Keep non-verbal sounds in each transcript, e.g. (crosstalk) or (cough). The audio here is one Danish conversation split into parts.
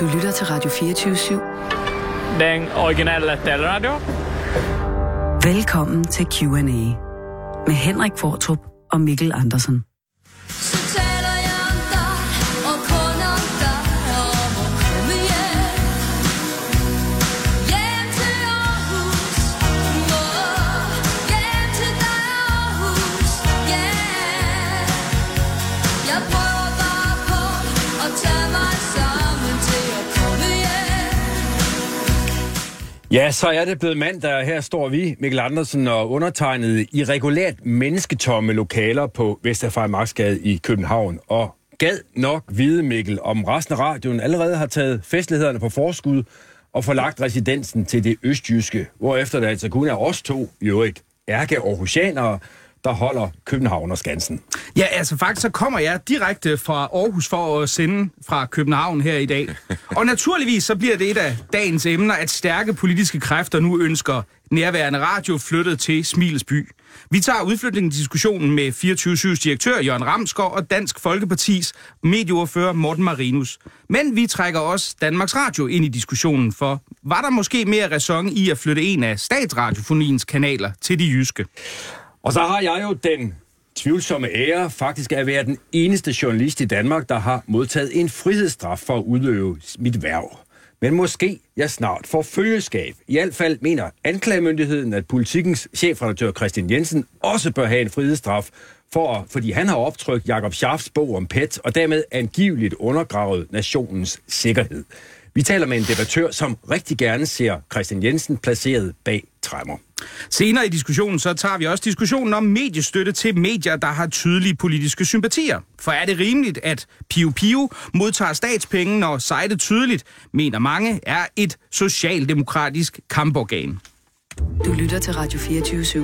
Du lytter til Radio 24 /7. Den originale taleradio. Velkommen til Q&A med Henrik Fortrup og Mikkel Andersen. Ja, så er det blevet mandag, og her står vi, Mikkel Andersen og undertegnet i regulært mennesketomme lokaler på Vesterfejmarksgade i København. Og gad nok vide, Mikkel, om resten af radioen allerede har taget festlighederne på forskud og forlagt residensen til det østjyske, hvorefter det altså kun er os to, i øvrigt ærke Aarhusianere, der holder København og Skansen. Ja, altså faktisk så kommer jeg direkte fra Aarhus for at sende fra København her i dag. (laughs) Og naturligvis så bliver det et af dagens emner, at stærke politiske kræfter nu ønsker nærværende radio flyttet til Smilesby. Vi tager udflytningsdiskussionen med 24-7's direktør Jørgen Ramskov og Dansk Folkepartis medieordfører Morten Marinus. Men vi trækker også Danmarks Radio ind i diskussionen, for var der måske mere ræson i at flytte en af statsradiofoniens kanaler til de jyske? Og så har jeg jo den tvivlsomme ære faktisk at være den eneste journalist i Danmark, der har modtaget en frihedsstraf for at udøve mit værv. Men måske jeg snart får følgeskab. I hvert fald mener anklagemyndigheden, at politikens chefredaktør Christian Jensen også bør have en frihedsstraf, for, fordi han har optrykt Jakob Schaffs bog om PET, og dermed angiveligt undergravet nationens sikkerhed. Vi taler med en debattør, som rigtig gerne ser Christian Jensen placeret bag træmmer. Senere i diskussionen så tager vi også diskussionen om mediestøtte til medier, der har tydelige politiske sympatier. For er det rimeligt, at Pio Pio modtager statspenge, når sejtet tydeligt, mener mange, er et socialdemokratisk kamporgan. Du lytter til Radio 24 /7.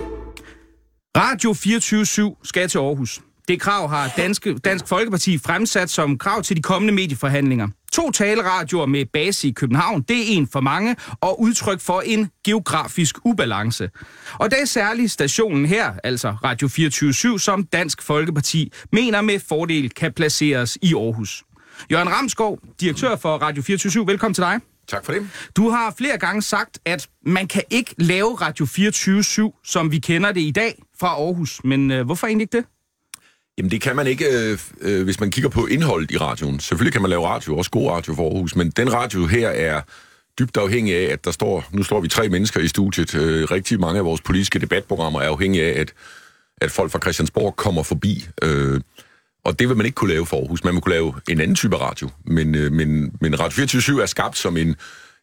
Radio 24-7 skal til Aarhus. Det krav har Danske, Dansk Folkeparti fremsat som krav til de kommende medieforhandlinger. To taleradioer med base i København, det er en for mange og udtryk for en geografisk ubalance. Og det er særligt stationen her, altså Radio 24 som Dansk Folkeparti mener med fordel kan placeres i Aarhus. Jørgen Ramskov, direktør for Radio 24 velkommen til dig. Tak for det. Du har flere gange sagt, at man kan ikke lave Radio 24 som vi kender det i dag fra Aarhus. Men øh, hvorfor egentlig ikke det? Jamen det kan man ikke, øh, øh, hvis man kigger på indholdet i radioen. Selvfølgelig kan man lave radio, også god radio for Aarhus, men den radio her er dybt afhængig af, at der står, nu står vi tre mennesker i studiet. Øh, rigtig mange af vores politiske debatprogrammer er afhængige af, at, at folk fra Christiansborg kommer forbi. Øh, og det vil man ikke kunne lave for Aarhus. Man vil kunne lave en anden type radio. Men, øh, men, men Radio 24 er skabt som en,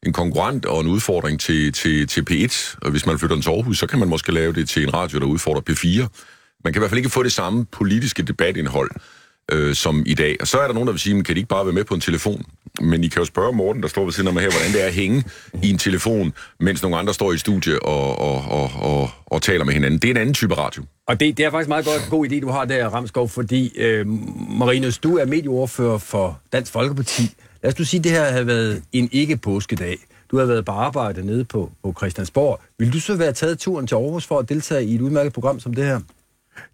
en konkurrent og en udfordring til, til, til P1. Og hvis man flytter den til Aarhus, så kan man måske lave det til en radio, der udfordrer P4. Man kan i hvert fald ikke få det samme politiske debatindhold øh, som i dag. Og så er der nogen, der vil sige, men kan de ikke bare være med på en telefon? Men I kan jo spørge Morten, der står ved siden af mig her, hvordan det er at hænge i en telefon, mens nogle andre står i studie og, og, og, og, og taler med hinanden. Det er en anden type radio. Og det, det er faktisk meget godt, god idé, du har der, Ramskov, fordi øh, Marinus, du er medieordfører for Dansk Folkeparti. Lad os du sige, at det her havde været en ikke-påskedag. Du har været på arbejde nede på, på Christiansborg. Vil du så være taget turen til Aarhus for at deltage i et udmærket program som det her?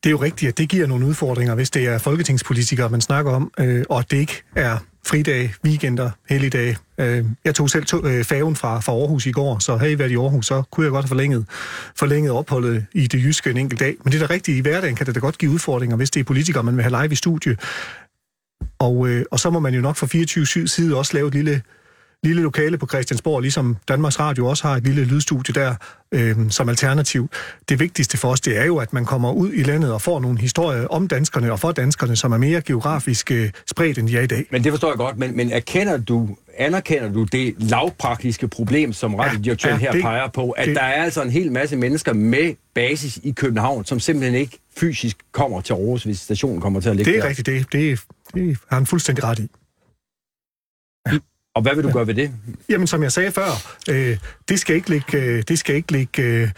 Det er jo rigtigt, at det giver nogle udfordringer, hvis det er folketingspolitikere, man snakker om, øh, og det ikke er fridage, weekender, helligdage. Øh, jeg tog selv to, øh, færgen fra, fra Aarhus i går, så havde I været i Aarhus, så kunne jeg godt have forlænget, forlænget opholdet i det jyske en enkelt dag. Men det er da rigtigt, i hverdagen kan det da godt give udfordringer, hvis det er politikere, man vil have live i studie. Og, øh, og så må man jo nok fra 24 side også lave et lille lille lokale på Christiansborg, ligesom Danmarks Radio også har et lille lydstudie der øh, som alternativ. Det vigtigste for os, det er jo, at man kommer ud i landet og får nogle historier om danskerne og for danskerne, som er mere geografisk øh, spredt, end de er i dag. Men det forstår jeg godt, men, men erkender du, anerkender du det lavpraktiske problem, som radiodirektøren Ja, ja, ja, her det- peger på, at det- der er altså en hel masse mennesker med basis i København, som simpelthen ikke fysisk kommer til Aarhus, hvis stationen kommer til at ligge Det er der. rigtigt, det, det, det har han fuldstændig ret i. Og hvad vil du gøre ved det? Jamen, som jeg sagde før, øh, det skal ikke ligge, øh, det skal ikke ligge øh,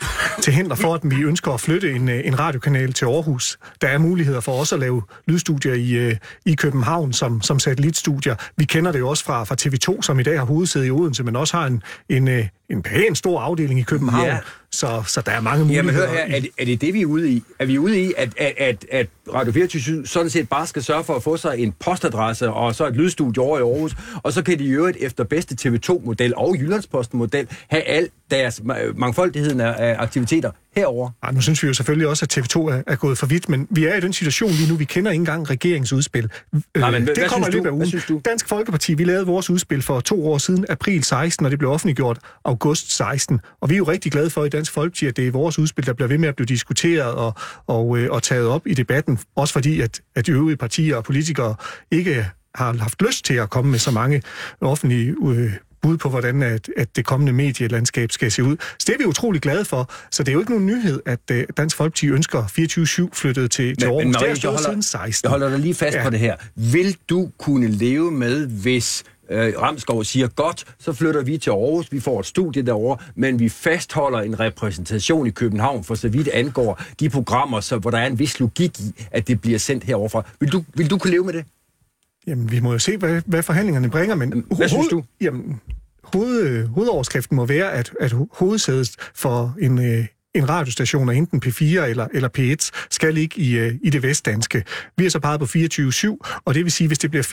til hinder for, at vi ønsker at flytte en, øh, en radiokanal til Aarhus. Der er muligheder for også at lave lydstudier i, øh, i København som, som satellitstudier. Vi kender det jo også fra, fra TV2, som i dag har hovedsæde i Odense, men også har en, en, øh, en pæn stor afdeling i København, Ja. så, så der er mange muligheder. Jamen hør her, er det, er det det, vi er ude i? Er vi ude i, at, at, at, at Radio 24 sådan set bare skal sørge for at få sig en postadresse og så et lydstudie over i Aarhus, og så kan de i øvrigt efter bedste TV2-model og Jyllandsposten-model have alt deres ma- mangfoldigheden af aktiviteter herover. Ej, nu synes vi jo selvfølgelig også, at TV2 er, er gået for vidt, men vi er i den situation lige nu, vi kender ikke engang regeringsudspil. Nej, men Øh, hvad- det kommer i synes løbet du? af ugen. Dansk Folkeparti, vi lavede vores udspil for to år siden, april 16, og det blev offentliggjort august 16. Og vi er jo rigtig glade for i Dansk Folkeparti, at det er vores udspil, der bliver ved med at blive diskuteret og, og, øh, og taget op i debatten. Også fordi, at, at de øvrige partier og politikere ikke har haft lyst til at komme med så mange offentlige øh, bud på, hvordan at, at det kommende medielandskab skal se ud. Så det er vi utrolig glade for. Så det er jo ikke nogen nyhed, at øh, Dansk Folkeparti ønsker 24-7 flyttet til, til Aarhus. det Marie, har stået siden 16. jeg holder dig lige fast. Ja. på det her. Vil du kunne leve med, hvis øh, Ramskov siger, godt, så flytter vi til Aarhus, vi får et studie derovre, men vi fastholder en repræsentation i København, for så vidt angår de programmer, så, hvor der er en vis logik i, at det bliver sendt heroverfra. Vil du, vil du kunne leve med det? Jamen, vi må jo se, hvad, hvad forhandlingerne bringer, men... Hvad synes du? Jamen, hoved, øh, hovedoverskriften må være, at, at ho- hovedsædet for en, øh, en radiostation af enten P4 eller, eller P1 skal ligge i, øh, i det vestdanske. Vi har så peget på 24-7, og det vil sige, hvis det bliver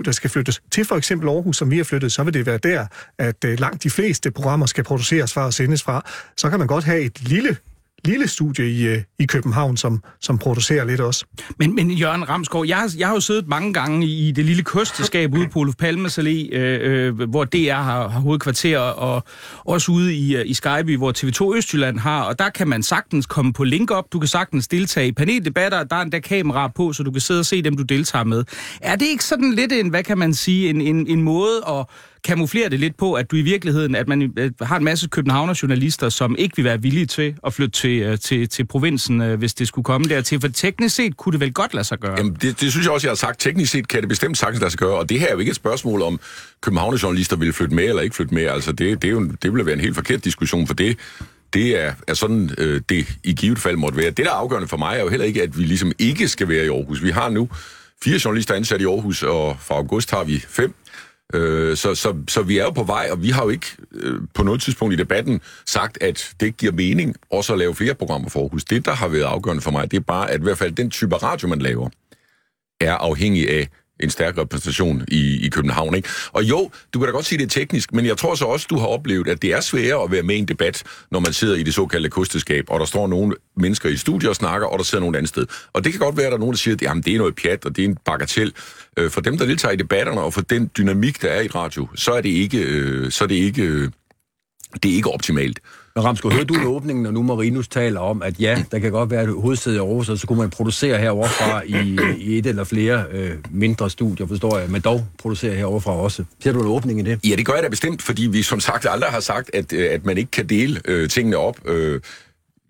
24-7, der skal flyttes til for eksempel Aarhus, som vi har flyttet, så vil det være der, at øh, langt de fleste programmer skal produceres fra og sendes fra. Så kan man godt have et lille lille studie i, øh, i København, som, som producerer lidt også. Men, men Jørgen Ramskov, jeg, har- jeg har jo siddet mange gange i det lille kosteskab ude på Olof Palmes Allé, øh, øh hvor DR har, har hovedkvarter, og også ude i, øh, i Skyby, hvor TV2 Østjylland har, og der kan man sagtens komme på link op, du kan sagtens deltage i paneldebatter, der er endda kamera på, så du kan sidde og se dem, du deltager med. Er det ikke sådan lidt en, hvad kan man sige, en, en, en måde at kamuflerer det lidt på, at du i virkeligheden, at man øh, har en masse københavnerjournalister, som ikke vil være villige til at flytte til, øh, til, til provinsen, øh, hvis det skulle komme dertil. For teknisk set kunne det vel godt lade sig gøre. Jamen, det, det synes jeg også, jeg har sagt. Teknisk set kan det bestemt sagtens lade sig gøre, og det her er jo ikke et spørgsmål om, københavnerjournalister vil flytte med eller ikke flytte med. Altså, det, det, er jo, det ville være en helt forkert diskussion, for det, det er, er sådan, øh, det i givet fald måtte være. Det, der er afgørende for mig, er jo heller ikke, at vi ligesom ikke skal være i Aarhus. Vi har nu fire journalister ansat i Aarhus, og fra august har vi fem. Øh, så, så, så vi er jo på vej, og vi har jo ikke øh, på noget tidspunkt i debatten sagt, at det giver mening også at lave flere programmer for Aarhus. Det, der har været afgørende for mig, det er bare, at i hvert fald den type radio, man laver, er afhængig af en stærk repræsentation i, i København. Ikke? Og jo, du kan da godt sige, det er teknisk, men jeg tror så også, du har oplevet, at det er sværere at være med i en debat, når man sidder i det såkaldte kosteskab, og der står nogle mennesker i studiet og snakker, og der sidder nogen andet sted. Og det kan godt være, at der er nogen, der siger, at jamen, det er noget pjat, og det er en bagatel. Øh, For dem, der deltager i debatterne, og for den dynamik, der er i radio, så er det ikke, øh, så er det ikke, øh, det er ikke optimalt. Men Ramsko, hørte du i åbningen, når nu Marinus taler om, at ja, der kan godt være et hovedsæde i Aarhus, og så kunne man producere heroverfra i, i et eller flere øh, mindre studier, forstår jeg, men dog producere heroverfra også. Ser du en åbning i det? Ja, det gør jeg da bestemt, fordi vi som sagt aldrig har sagt, at, øh, at man ikke kan dele øh, tingene op. Øh,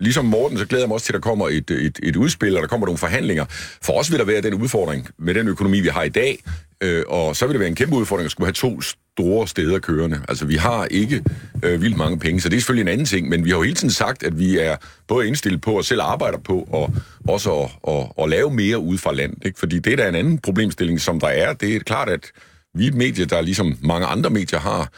ligesom Morten, så glæder jeg mig også til, at der kommer et, et, et udspil, og der kommer nogle forhandlinger. For os vil der være den udfordring med den økonomi, vi har i dag, øh, og så vil det være en kæmpe udfordring at skulle have to store steder kørende. Altså, vi har ikke øh, vildt mange penge, så det er selvfølgelig en anden ting, men vi har jo hele tiden sagt, at vi er både indstillet på og selv arbejder på, og også at, at, at lave mere ud fra land. Ikke? Fordi det der er en anden problemstilling, som der er. Det er klart, at vi er et medie, der ligesom mange andre medier har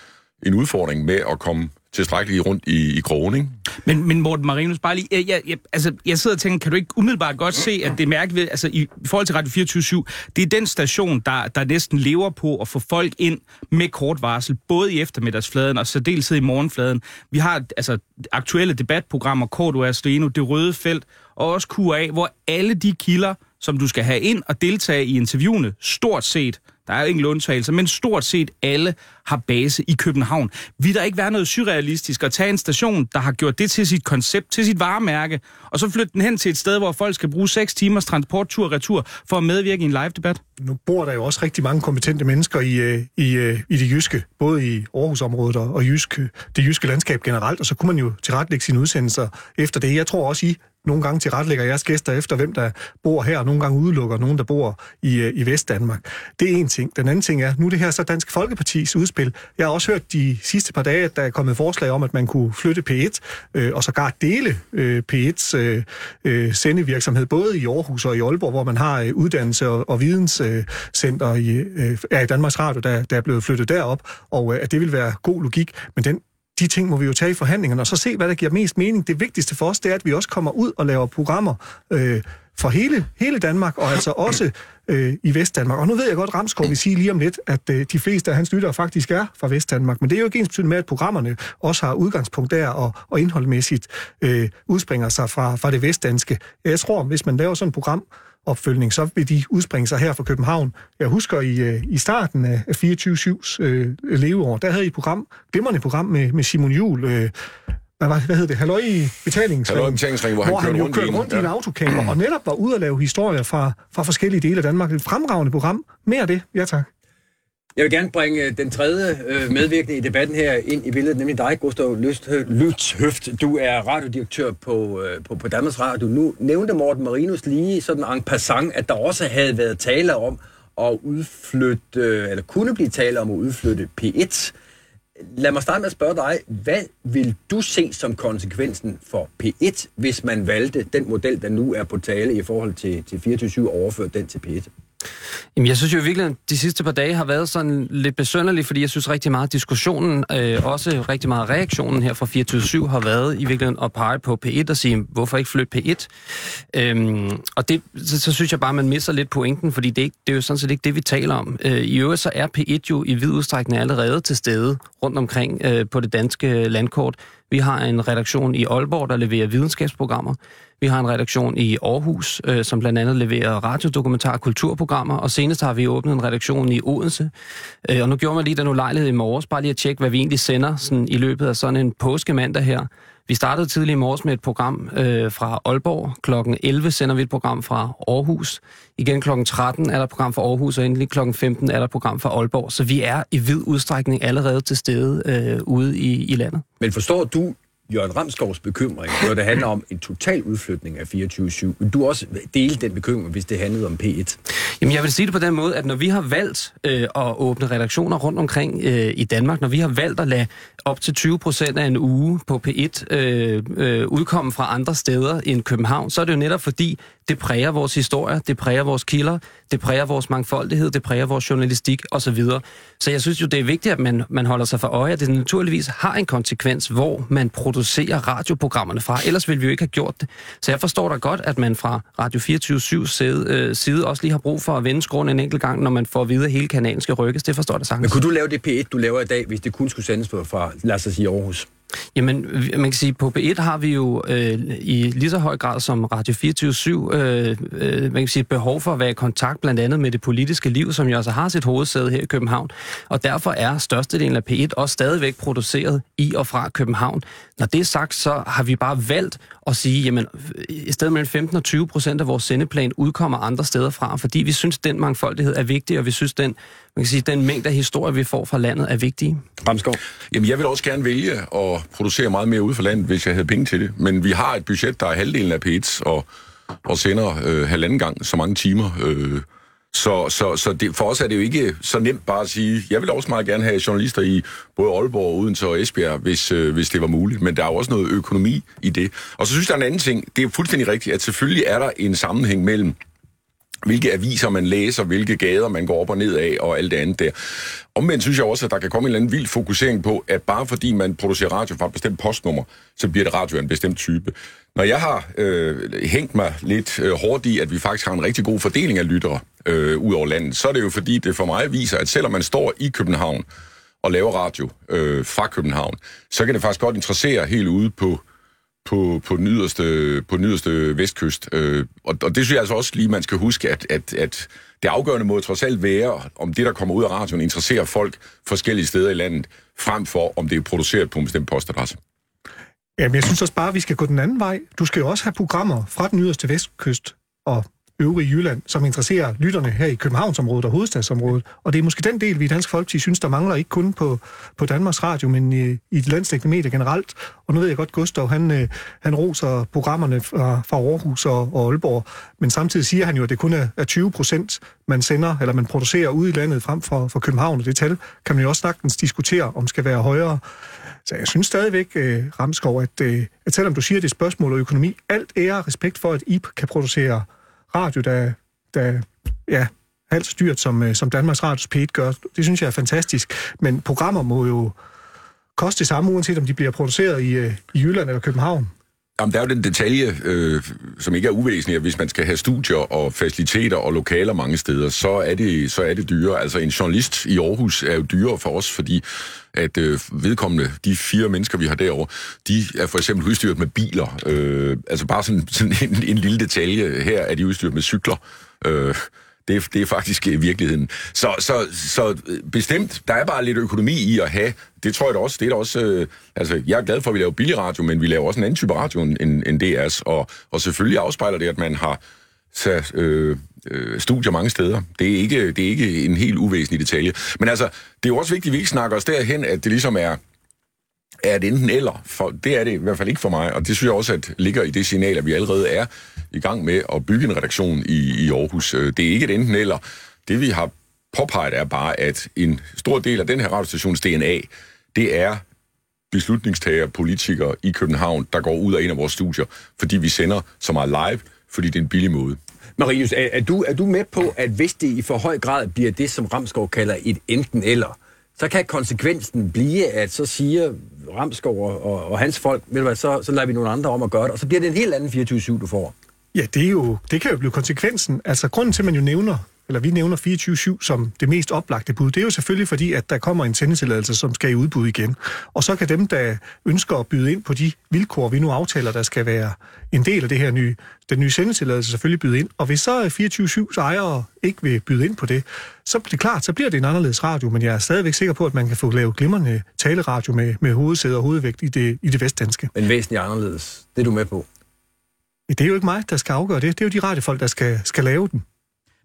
en udfordring med at komme tilstrækkeligt rundt i, i krogen, ikke? Men, men Morten Marinus, bare lige, jeg, jeg, jeg, altså, jeg sidder og tænker, kan du ikke umiddelbart godt se, at det mærke ved, altså i, i forhold til Radio 24 det er den station, der, der næsten lever på at få folk ind med kort varsel, både i eftermiddagsfladen og særdeleshed i morgenfladen. Vi har altså aktuelle debatprogrammer, Kort og Det Røde Felt, og også QA, hvor alle de kilder, som du skal have ind og deltage i interviewene, stort set, der er jo ingen undtagelser, men stort set alle har base i København. Vil der ikke være noget surrealistisk at tage en station, der har gjort det til sit koncept, til sit varemærke, og så flytte den hen til et sted, hvor folk skal bruge 6 timers transporttur og retur for at medvirke i en live-debat? Nu bor der jo også rigtig mange kompetente mennesker i, øh, i, øh, i det jyske, både i Aarhusområdet og, og jysk, det jyske landskab generelt, og så kunne man jo tilrettelægge sine udsendelser efter det. Jeg tror også, I nogle gange tilrettelægger jeres gæster efter, hvem der bor her, og nogle gange udelukker nogen, der bor i, øh, i Vestdanmark. Det er en ting. Den anden ting er, nu er det her så Dansk Folkepartis udspil. Jeg har også hørt de sidste par dage, at der er kommet forslag om, at man kunne flytte P1, øh, og sågar dele øh, P1's øh, øh, sendevirksomhed, både i Aarhus og i Aalborg, hvor man har øh, uddannelse og, og videnscenter i, øh, er i Danmarks Radio, der, der er blevet flyttet derop, og øh, at det vil være god logik. Men den de ting må vi jo tage i forhandlingerne, og så se, hvad der giver mest mening. Det vigtigste for os, det er, at vi også kommer ud og laver programmer øh, for hele, hele Danmark, og altså også øh, i Vestdanmark. Og nu ved jeg godt, Ramskov vil sige lige om lidt, at øh, de fleste af hans lyttere faktisk er fra Vestdanmark, men det er jo ikke ens med, at programmerne også har udgangspunkt der, og, og indholdmæssigt øh, udspringer sig fra, fra det vestdanske. Jeg tror, hvis man laver sådan et program, opfølgning, så vil de udspringe sig her fra København. Jeg husker i, øh, i starten af 24-7's øh, leveår, der havde I et program, glimrende program med, med Simon Juhl, øh, hvad, var, hvad hed det? Halløj i betalingsringen. Halløj betalingsringen, hvor han hvor han kørte i kørte en, rundt i en ja. autocamper, og netop var ude at lave historier fra, fra forskellige dele af Danmark. Et fremragende program. Mere af det. Ja, tak. Jeg vil gerne bringe øh, den tredje øh, medvirkende i debatten her ind i billedet, nemlig dig, Gustav Løsthø- Lytshøft. Du er radiodirektør på, øh, på, på Danmarks Radio. Nu nævnte Morten Marinus lige sådan en passant, at der også havde været tale om at udflytte, eller kunne blive tale om at udflytte P1. Lad mig starte med at spørge dig, hvad vil du se som konsekvensen for P1, hvis man valgte den model, der nu er på tale i forhold til, til 24-7 overført den til P1? Jamen, jeg synes jo virkelig, at de sidste par dage har været sådan lidt besønderlige, fordi jeg synes rigtig meget, at diskussionen, øh, også rigtig meget reaktionen her fra 24 har været i virkeligheden at pege på P1 og sige, hvorfor ikke flytte P1? Øhm, og det, så, så synes jeg bare, at man misser lidt pointen, fordi det, det er jo sådan set ikke det, vi taler om. Øh, I øvrigt så er P1 jo i vid udstrækning allerede til stede rundt omkring øh, på det danske landkort. Vi har en redaktion i Aalborg, der leverer videnskabsprogrammer. Vi har en redaktion i Aarhus, øh, som blandt andet leverer radiodokumentar og kulturprogrammer, og senest har vi åbnet en redaktion i Odense. Øh, og nu gjorde man lige den ulejlighed i morges, bare lige at tjekke, hvad vi egentlig sender sådan, i løbet af sådan en påskemandag her. Vi startede tidlig i morges med et program øh, fra Aalborg. Klokken 11 sender vi et program fra Aarhus. Igen klokken 13 er der et program fra Aarhus, og endelig klokken 15 er der et program fra Aalborg. Så vi er i vid udstrækning allerede til stede øh, ude i, i landet. Men forstår du Jørgen Ramskovs bekymring, når det handler om en total udflytning af 24-7? Vil du også dele den bekymring, hvis det handlede om P1? Jamen, jeg vil sige det på den måde, at når vi har valgt øh, at åbne redaktioner rundt omkring øh, i Danmark, når vi har valgt at lade op til 20 procent af en uge på P1 øh, øh, udkomme fra andre steder end København, så er det jo netop fordi, det præger vores historie, det præger vores kilder, det præger vores mangfoldighed, det præger vores journalistik osv. Så jeg synes jo, det er vigtigt, at man, man holder sig for øje, at det naturligvis har en konsekvens, hvor man producerer radioprogrammerne fra. Ellers ville vi jo ikke have gjort det. Så jeg forstår da godt, at man fra Radio 24 side, øh, side også lige har brug for at vende skruen en enkelt gang, når man får at vide, at hele kanalen skal rykkes. Det forstår jeg da sagtens. Men kunne du lave det P1, du laver i dag, hvis det kun skulle sendes på fra, lad os sige, Aarhus? Jamen, man kan sige, på B1 har vi jo øh, i lige så høj grad som Radio 24 øh, øh, man kan sige, behov for at være i kontakt blandt andet med det politiske liv, som jo altså har sit hovedsæde her i København. Og derfor er størstedelen af P1 også stadigvæk produceret i og fra København. Når det er sagt, så har vi bare valgt at sige, jamen, i stedet mellem 15 og 20 procent af vores sendeplan udkommer andre steder fra, fordi vi synes, den mangfoldighed er vigtig, og vi synes, den, man kan sige, den mængde af historie, vi får fra landet, er vigtige. Ramskov? Jamen, jeg vil også gerne vælge at producere meget mere ude for landet, hvis jeg havde penge til det. Men vi har et budget, der er halvdelen af P1, og, og sender øh, halvanden gang så mange timer. Øh, så så, så det, for os er det jo ikke så nemt bare at sige, jeg vil også meget gerne have journalister i både Aalborg, Odense og Esbjerg, hvis, øh, hvis det var muligt. Men der er jo også noget økonomi i det. Og så synes jeg, der er en anden ting. Det er fuldstændig rigtigt, at selvfølgelig er der en sammenhæng mellem hvilke aviser man læser, hvilke gader man går op og ned af, og alt det andet der. Omvendt synes jeg også, at der kan komme en eller anden vild fokusering på, at bare fordi man producerer radio fra et bestemt postnummer, så bliver det radio af en bestemt type. Når jeg har øh, hængt mig lidt øh, hårdt i, at vi faktisk har en rigtig god fordeling af lyttere øh, ud over landet, så er det jo fordi, det for mig viser, at selvom man står i København og laver radio øh, fra København, så kan det faktisk godt interessere helt ude på på, på, den, yderste, på den yderste vestkyst. Øh, og, og det synes jeg altså også lige, man skal huske, at, at, at det afgørende må trods alt være, om det, der kommer ud af radioen, interesserer folk forskellige steder i landet, frem for, om det er produceret på en bestemt postadresse. Jamen, jeg synes også bare, at vi skal gå den anden vej. Du skal jo også have programmer fra den yderste vestkyst og øvrige Jylland, som interesserer lytterne her i Københavnsområdet og hovedstadsområdet. Og det er måske den del, vi i Dansk Folkeparti synes, der mangler ikke kun på, på Danmarks Radio, men i, i de landstækkende medier generelt. Og nu ved jeg godt, Gustav, han, øh, han roser programmerne fra, fra Aarhus og, og Aalborg, men samtidig siger han jo, at det kun er, er 20 procent, man sender, eller man producerer ude i landet frem for, for København, og det tal kan man jo også sagtens diskutere, om skal være højere. Så jeg synes stadigvæk, øh, Ramskov, at, øh, at selvom du siger, at det er spørgsmål om økonomi, alt ære og respekt for, at I kan producere radio, der, der ja, halvt så dyrt, som, øh, som Danmarks Radios p gør. Det synes jeg er fantastisk. Men programmer må jo, koste det samme, uanset om de bliver produceret i, øh, i Jylland eller København. Jamen, der er jo den detalje, øh, som ikke er uvæsentlig, at hvis man skal have studier og faciliteter og lokaler mange steder, så er det, så er det dyre. Altså, en journalist i Aarhus er jo dyrere for os, fordi at øh, vedkommende, de fire mennesker, vi har derovre, de er for eksempel udstyret med biler. Øh, altså bare sådan, sådan en, en lille detalje. Her er de udstyret med cykler. Øh, det, er- det er faktisk øh, virkeligheden. Så, så, så øh, bestemt, der er bare lidt økonomi i at have, det tror jeg da også, det er da også, øh, altså jeg er glad for, at vi laver billig radio, men vi laver også en anden type radio end, end DR's, og, og selvfølgelig afspejler det, at man har sat øh, øh, studier mange steder. Det er, ikke, det er ikke en helt uvæsentlig detalje. Men altså, det er jo også vigtigt, at vi ikke snakker os derhen, at det ligesom er, er det enten eller. For, det er det i hvert fald ikke for mig, og det synes jeg også, at ligger i det signal, at vi allerede er i gang med at bygge en redaktion i, i Aarhus. Øh, det er ikke et enten eller. Det vi har påpeget er bare, at en stor del af den her radiostations DNA, det er beslutningstager, politikere i København, der går ud af en af vores studier, fordi vi sender så meget live, fordi det er en billig måde. Marius, er, er, du, er du med på, at hvis det i for høj grad bliver det, som Ramskov kalder et enten-eller, så kan konsekvensen blive, at så siger Ramskov og, og, og hans folk, ved du hvad, så, så lader vi nogle andre om at gøre det, og så bliver det en helt anden 24-7, du får. Ja, det, er jo, det kan jo blive konsekvensen. Altså, grunden til, at man jo nævner, eller vi nævner 24-7 som det mest oplagte bud, det er jo selvfølgelig fordi, at der kommer en sendetilladelse, som skal i udbud igen. Og så kan dem, der ønsker at byde ind på de vilkår, vi nu aftaler, der skal være en del af det her nye, den nye sendetilladelse, selvfølgelig byde ind. Og hvis så 24-7's ejere ikke vil byde ind på det, så er det klart, så bliver det en anderledes radio, men jeg er stadigvæk sikker på, at man kan få lavet glimrende taleradio med, med hovedsæde og hovedvægt i det, i det vestdanske. Men væsentligt anderledes. Det er du med på. Det er jo ikke mig, der skal afgøre det. Det er jo de radiofolk, der skal, skal lave den.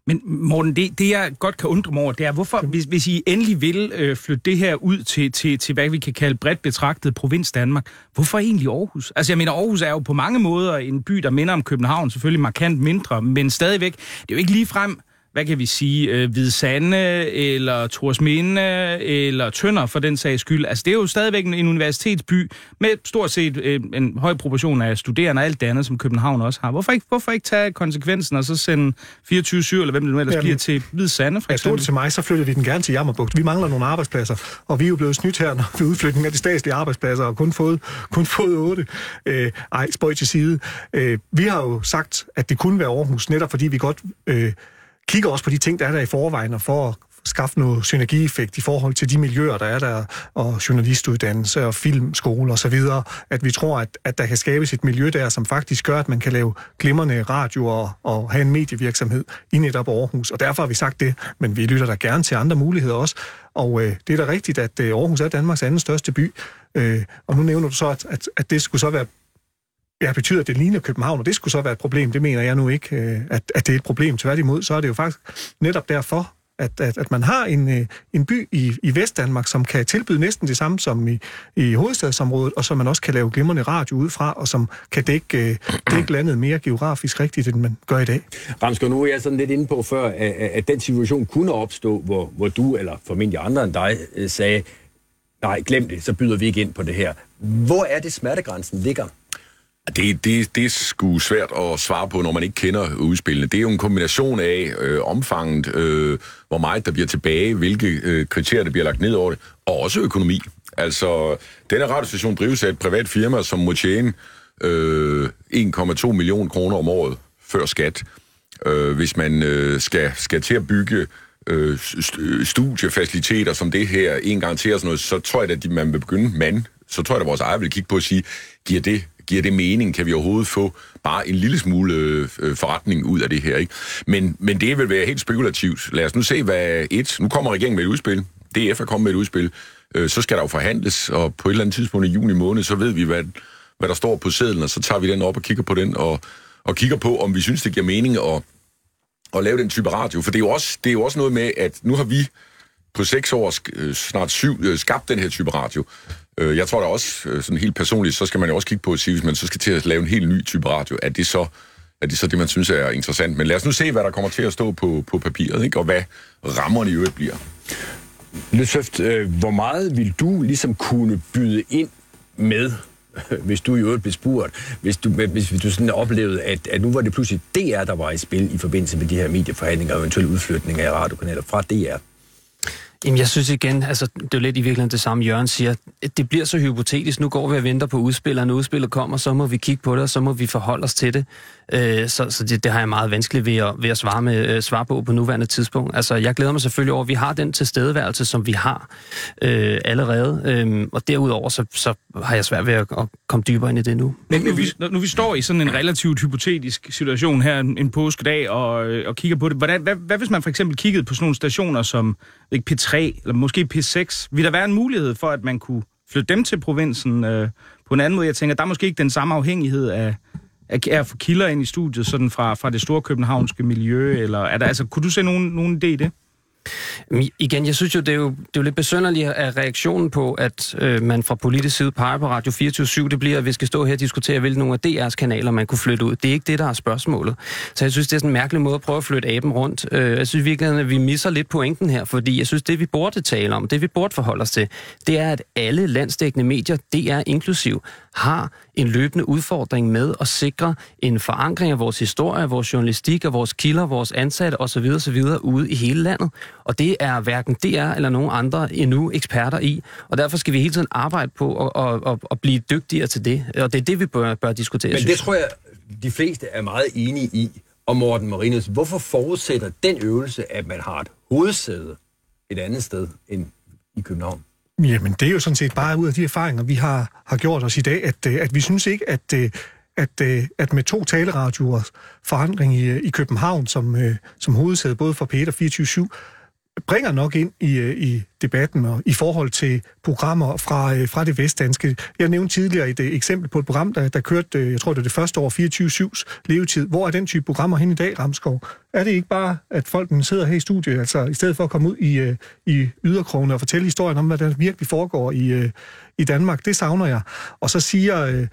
Men Morten, det, det jeg godt kan undre mig over, det er, hvorfor, hvis, hvis I endelig vil øh, flytte det her ud til, til, til, hvad vi kan kalde bredt betragtet provins Danmark, hvorfor egentlig Aarhus? Altså jeg mener, Aarhus er jo på mange måder en by, der minder om København, selvfølgelig markant mindre, men stadigvæk, det er jo ikke lige frem, hvad kan vi sige, øh, Hvide Sande, eller Torsminde, eller Tønder for den sags skyld. Altså det er jo stadigvæk en, en universitetsby med stort set øh, en høj proportion af studerende og alt det andet, som København også har. Hvorfor ikke, hvorfor ikke tage konsekvensen og så sende 24-7, eller hvem det nu ellers Jamen, bliver, til Hvide Sande for Ja, eksempel? det til mig, så flytter vi den gerne til Jammerbugt. Vi mangler nogle arbejdspladser, og vi er jo blevet snydt her når- ved udflytning af de statslige arbejdspladser, og kun fået, kun fået otte. Øh, ej, spøj til side. Øh, vi har jo sagt, at det kunne være Aarhus, netop fordi vi godt øh, kigger også på de ting, der er der i forvejen, og for at skaffe noget synergieffekt i forhold til de miljøer, der er der, og journalistuddannelse og filmskole og så videre, at vi tror, at, at der kan skabes et miljø der, som faktisk gør, at man kan lave glimrende radio og, og have en medievirksomhed i netop Aarhus. Og derfor har vi sagt det, men vi lytter da gerne til andre muligheder også. Og øh, det er da rigtigt, at øh, Aarhus er Danmarks anden største by. Øh, og nu nævner du så, at, at, at det skulle så være Ja, betyder, at det ligner København, og det skulle så være et problem. Det mener jeg nu ikke, øh, at, at det er et problem. Tværtimod, så er det jo faktisk netop derfor, at, at, at man har en, øh, en by i, i Vestdanmark, som kan tilbyde næsten det samme som i, i hovedstadsområdet, og som man også kan lave glimrende radio ud fra, og som kan dække, øh, dække landet mere geografisk rigtigt, end man gør i dag. Ramsker, nu er jeg sådan lidt inde på før, at, at- den situation kunne opstå, hvor, hvor du, eller formentlig andre end dig, sagde, nej, glem det, så byder vi ikke ind på det her. Hvor er det smertegrænsen ligger? Det, det, det er sgu svært at svare på, når man ikke kender udspillene. Det er jo en kombination af øh, omfanget, øh, hvor meget der bliver tilbage, hvilke øh, kriterier, der bliver lagt ned over det, og også økonomi. Altså, denne radiostation drives af et privat firma, som må tjene øh, 1,2 millioner kroner om året før skat. Øh, hvis man øh, skal, skal til at bygge øh, studiefaciliteter som det her en gang til og sådan noget, så tror jeg, at man vil begynde, man, så tror jeg, at vores ejer vil kigge på at sige, giver det, giver det mening? Kan vi overhovedet få bare en lille smule øh, øh, forretning ud af det her? Ikke? Men, men det vil være helt spekulativt. Lad os nu se, hvad et... Nu kommer regeringen med et udspil. DF er kommet med et udspil. Øh, så skal der jo forhandles, og på et eller andet tidspunkt i juni måned, så ved vi, hvad, hvad der står på sedlen, og så tager vi den op og kigger på den, og, og kigger på, om vi synes, det giver mening at, at lave den type radio. For det er, jo også, det er jo også noget med, at nu har vi på seks år, øh, snart syv, øh, skabt den her type radio. Øh, jeg tror da også, sådan helt personligt, så skal man jo også kigge på at sige, hvis man så skal til at lave en helt ny type radio, er det så er det så det, man synes er interessant. Men lad os nu se, hvad der kommer til at stå på, på papiret, ikke? og hvad rammerne i øvrigt bliver. Løsøft, øh, hvor meget vil du ligesom kunne byde ind med, (laughs) hvis du i øvrigt blev spurgt, hvis du, hvis du sådan oplevede, at, at nu var det pludselig DR, der var i spil i forbindelse med de her medieforhandlinger og eventuelle udflytning af radiokanaler fra DR? Jamen, jeg synes igen, altså, det er jo lidt i virkeligheden det samme, Jørgen siger. Det bliver så hypotetisk. Nu går vi og venter på udspil, og når udspillet kommer, så må vi kigge på det, og så må vi forholde os til det. Øh, så så det, det har jeg meget vanskeligt ved at, ved at svare, med, øh, svare på på nuværende tidspunkt. Altså, jeg glæder mig selvfølgelig over, at vi har den tilstedeværelse, som vi har øh, allerede. Øh, og derudover, så, så har jeg svært ved at, at komme dybere ind i det nu. Men nu, vi, nu vi står i sådan en relativt hypotetisk situation her en, en påskedag og, øh, og kigger på det, hvordan, hvad, hvad hvis man for eksempel kiggede på sådan nogle stationer som ikke, P3 eller måske P6? Vil der være en mulighed for, at man kunne flytte dem til provinsen øh, på en anden måde? Jeg tænker, der er måske ikke den samme afhængighed af, er at få kilder ind i studiet sådan fra, fra det store københavnske miljø, eller er der, altså, kunne du se nogen, nogen idé i det? Igen, jeg synes jo, det er jo, det er jo lidt besønderligt af reaktionen på, at øh, man fra politisk side peger på Radio 24 det bliver, at vi skal stå her og diskutere, hvilke nogle af DR's kanaler, man kunne flytte ud. Det er ikke det, der er spørgsmålet. Så jeg synes, det er sådan en mærkelig måde at prøve at flytte aben rundt. Øh, jeg synes virkelig, at vi misser lidt pointen her, fordi jeg synes, det vi burde tale om, det vi burde forholde os til, det er, at alle landsdækkende medier, DR inklusiv, har en løbende udfordring med at sikre en forankring af vores historie, vores journalistik og vores kilder, vores ansatte osv. osv. ude i hele landet. Og det er hverken DR eller nogen andre endnu eksperter i. Og derfor skal vi hele tiden arbejde på at, at, at, at blive dygtigere til det. Og det er det, vi bør, bør diskutere. Men synes det tror jeg, de fleste er meget enige i. Og Morten Marinus, hvorfor forudsætter den øvelse, at man har et hovedsæde et andet sted end i København? Jamen, det er jo sådan set bare ud af de erfaringer, vi har, har gjort os i dag, at, øh, at vi synes ikke, at, øh, at, øh, at med to taleradioer forandring i, i København som, som hovedsæde, både for P1 og 24 bringer nok ind i, øh, i debatten og i forhold til programmer fra, øh, fra det vestdanske. Jeg nævnte tidligere et øh, eksempel på et program, der, der kørte, jeg tror det var det første år, 24-7's levetid. Hvor er den type programmer hen i dag, Ramskov? Er det ikke bare, at folkene sidder her i studiet, altså i stedet for at komme ud i, i yderkrogene og fortælle historien om, hvad der virkelig foregår i, i Danmark? Det savner jeg. Og så siger...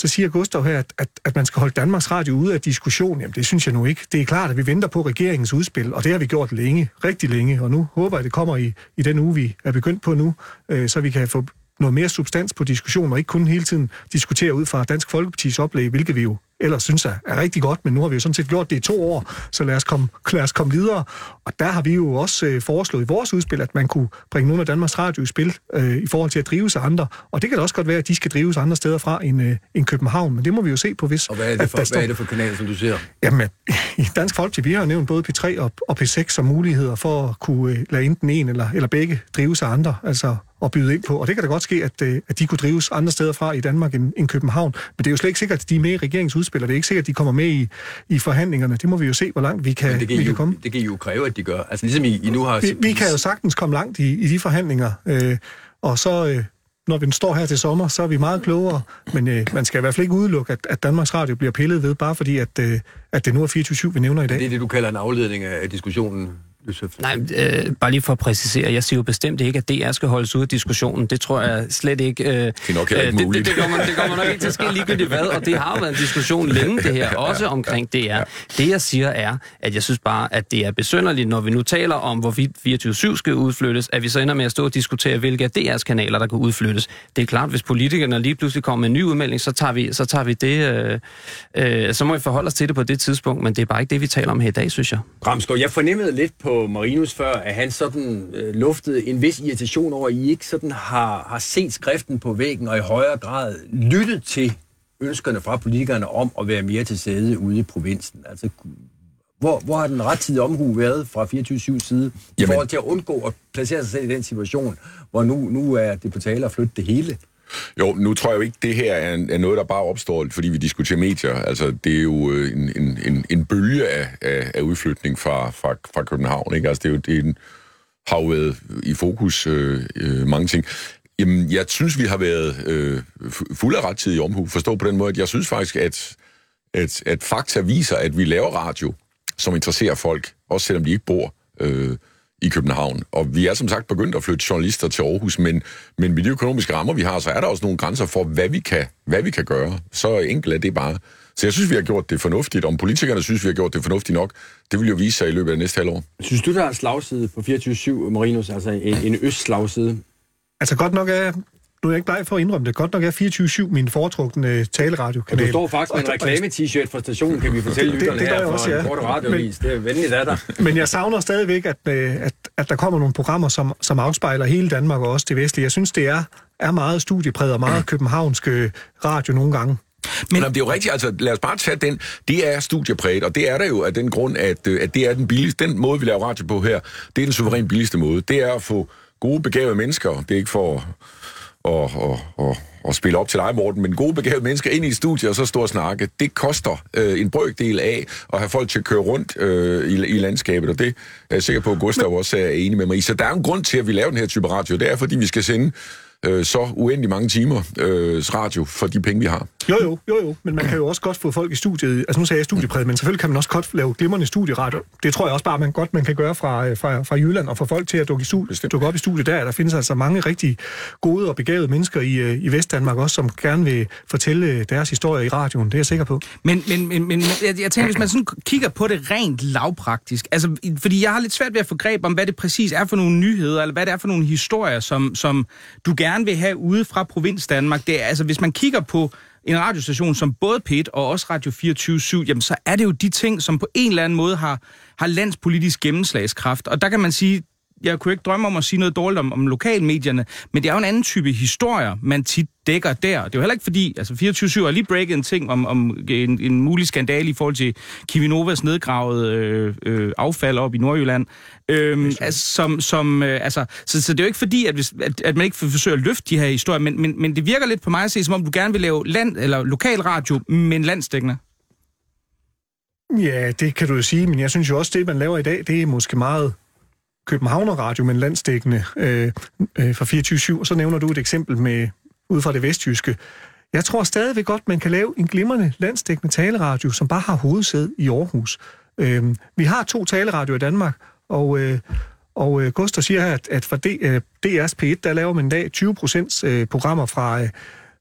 Så siger Gustav her, at, at, at man skal holde Danmarks Radio ude af diskussion. Jamen, det synes jeg nu ikke. Det er klart, at vi venter på regeringens udspil, og det har vi gjort længe, rigtig længe, og nu håber jeg, at det kommer i, i den uge, vi er begyndt på nu, øh, så vi kan få noget mere substans på diskussionen, og ikke kun hele tiden diskutere ud fra Dansk Folkepartis oplæg, hvilket vi jo ellers synes er, er rigtig godt, men nu har vi jo sådan set gjort det i to år, så lad os komme, lad os komme videre. Og der har vi jo også øh, foreslået i vores udspil, at man kunne bringe nogle af Danmarks Radio i spil øh, i forhold til at drive sig andre. Og det kan da også godt være, at de skal drives andre steder fra end, øh, end København, men det må vi jo se på, hvis... Og hvad er det at for, der hvad står- er det for kanaler, som du ser? Jamen, i Dansk Folkeparti, vi har nævnt både P3 og, og P6 som muligheder for at kunne øh, lade enten en eller, eller begge drive sig andre, altså at byde ind på. Og det kan da godt ske, at, øh, at de kunne drives andre steder fra i Danmark end, end København. Men det er jo slet ikke sikkert, at de er med i regeringsudspil, og det er ikke sikkert, at de kommer med i, i forhandlingerne. Det må vi jo se, hvor langt vi kan, Men det kan, vi I kan komme. det kan I jo kræve, at de gør. Altså ligesom I, I nu har... Vi, vi kan jo sagtens komme langt i, i de forhandlinger, øh, og så... Øh, når vi står her til sommer, så er vi meget klogere, men øh, man skal i hvert fald ikke udelukke, at, at Danmarks Radio bliver pillet ved, bare fordi, at, øh, at det nu er 24 vi nævner i dag. Det er det, du kalder en afledning af diskussionen. Nej, øh, bare lige for at præcisere, jeg siger jo bestemt ikke, at DR skal holdes ud af diskussionen. Det tror jeg slet ikke... Øh, det er nok heller ikke det, muligt. Det, det, kommer, det kommer nok ikke til at ske ligegyldigt hvad, og det har jo været en diskussion længe, det her, (laughs) også omkring DR. Det jeg siger er, at jeg synes bare, at det er besynderligt, når vi nu taler om, hvorvidt 24-7 skal udflyttes, at vi så ender med at stå og diskutere, hvilke af DR's kanaler, der kan udflyttes. Det er klart, hvis politikerne lige pludselig kommer med en ny udmelding, så tager vi, så tager vi det... Øh, øh, så må vi forholde os til det på det tidspunkt, men det er bare ikke det, vi taler om her i dag, synes jeg. Ramsgaard, jeg fornemmede lidt på Marinus før, at han sådan øh, luftede en vis irritation over, at I ikke sådan har, har set skriften på væggen og i højere grad lyttet til ønskerne fra politikerne om at være mere til stede ude i provinsen. Altså, hvor, hvor har den rettidige omhu været fra 24-7 side i Jamen- forhold til at undgå at placere sig selv i den situation, hvor nu, nu er det på tale at flytte det hele? Jo, nu tror jeg jo ikke, det her er, er noget, der bare opstår, fordi vi diskuterer medier. Altså, det er jo øh, en, en, en, en bølge af, af, af udflytning fra, fra, fra København. Ikke? Altså, det er jo det er en, har jo været i fokus øh, øh, mange ting. Jamen, jeg synes, vi har været øh, fuld af rettidig omhu. Forstå på den måde, at jeg synes faktisk, at, at, at fakta viser, at vi laver radio, som interesserer folk, også selvom de ikke bor øh, i København. Og vi er som sagt begyndt at flytte journalister til Aarhus, men, men med de økonomiske rammer, vi har, så er der også nogle grænser for, hvad vi kan, hvad vi kan gøre. Så enkelt er det bare. Så jeg synes, vi har gjort det fornuftigt. Om politikerne synes, vi har gjort det fornuftigt nok, det vil jo vise sig i løbet af næste halvår. Synes du, der er en slagside på 24-7, Marinus, altså en, en østslagside? Altså godt nok er, nu er jeg ikke bleg for at indrømme det, godt nok er 24-7 min foretrukne taleradiokanal. Du står faktisk med en reklame-t-shirt fra stationen, kan vi fortælle (laughs) Det- lytterne det gør her jeg fra også, en ja. kort radiovis. Det er venligt af dig. (laughs) Men jeg savner stadigvæk, at, øh, at, at der kommer nogle programmer, som, som afspejler hele Danmark og også det vestlige. Jeg synes, det er, er meget studiepræget og meget københavnsk øh, radio nogle gange. Men Nå, det er jo rigtigt, altså lad os bare tage den. Det er studiepræget, og det er der jo af den grund, at, øh, at det er den billigste, den måde, vi laver radio på her, det er den suverænt billigste måde. Det er at få gode, begavede mennesker, det er ikke for at, at, at, at spille op til dig, Morten, men gode, begavede mennesker ind i et studie og så stå og snakke. Det koster øh, en brøkdel af at have folk til at køre rundt øh, i, i landskabet, og det er jeg sikker på, at Gustav også er enig med mig i. Så der er en grund til, at vi laver den her type radio. Det er, fordi vi skal sende øh, så uendelig mange timer øh, radio for de penge, vi har. Jo, jo, jo, jo, men man kan jo også godt få folk i studiet. Altså nu sagde jeg studiepræget, men selvfølgelig kan man også godt lave glimrende studieradio. Det tror jeg også bare, man godt man kan gøre fra, øh, fra, fra Jylland og få folk til at dukke, i studie, dukke op i studiet der. Der findes altså mange rigtig gode og begavede mennesker i, øh, i Vestdanmark også, som gerne vil fortælle øh, deres historie i radioen. Det er jeg sikker på. Men, men, men, men jeg, jeg tænker, hvis man sådan kigger på det rent lavpraktisk, altså, fordi jeg har lidt svært ved at få greb om, hvad det præcis er for nogle nyheder, eller hvad det er for nogle historier, som, som du gerne vil have ude fra provins Danmark. Det er, altså, hvis man kigger på en radiostation som både P1 og også Radio 24-7, jamen så er det jo de ting, som på en eller anden måde har, har landspolitisk gennemslagskraft. Og der kan man sige, jeg kunne ikke drømme om at sige noget dårligt om, om lokalmedierne, men det er jo en anden type historier, man tit dækker der. Det er jo heller ikke fordi, altså 24 har lige breaket en ting om, om en, en mulig skandale i forhold til Kivinovas nedgravede øh, øh, affald op i Nordjylland. Øhm, altså, som, som, øh, altså, så, så det er jo ikke fordi, at, hvis, at, at man ikke forsøger at løfte de her historier, men, men, men det virker lidt på mig at se, som om du gerne vil lave land, eller lokal radio, men landsdækkende. Ja, det kan du jo sige, men jeg synes jo også, det man laver i dag, det er måske meget Københavner Radio, men landstækkende øh, øh, fra 24-7. Og så nævner du et eksempel med ud fra det vestjyske. Jeg tror stadigvæk godt, man kan lave en glimrende landstækkende taleradio, som bare har hovedsæde i Aarhus. Øh, vi har to taleradio i Danmark, og, øh, og øh, Gustav siger her, at, at for D, øh, DR's P1, der laver man i dag 20 procents øh, programmer fra, øh,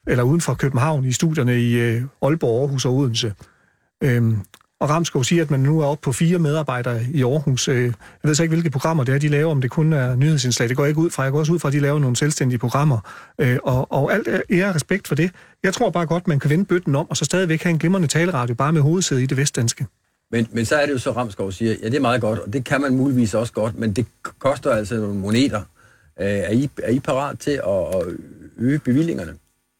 eller uden for København i studierne i øh, Aalborg, Aarhus og Odense. Øhm, og Ramskov siger, at man nu er oppe på fire medarbejdere i Aarhus. Øh, Jeg ved så ikke, hvilke programmer det er, de laver, om det kun er nyhedsindslag. Det går jeg ikke ud fra. Jeg går også ud fra, at de laver nogle selvstændige programmer. Øh, Og, og alt er- ære og respekt for det. Jeg tror bare godt, man kan vende bøtten om, og så stadigvæk have en glimrende taleradio, bare med hovedsæde i det vestdanske. Men, men så er det jo så, Ramskov siger, ja, det er meget godt, og det kan man muligvis også godt, men det koster altså nogle moneter. Øh, Er I, er I parat til at, at øge bevillingerne?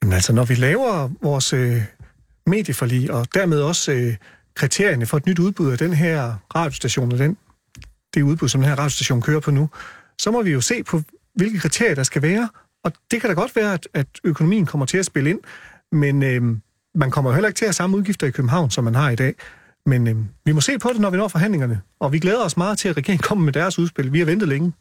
Men altså, når vi laver vores øh, medieforlig, og dermed også øh, kriterierne for et nyt udbud af den her radiostation, og den, det udbud, som den her radiostation kører på nu, så må vi jo se på, hvilke kriterier der skal være. Og det kan da godt være, at, at økonomien kommer til at spille ind, men øh, man kommer jo heller ikke til at have samme udgifter i København, som man har i dag. Men øh, vi må se på det, når vi når forhandlingerne. Og vi glæder os meget til, at regeringen kommer med deres udspil. Vi har ventet længe.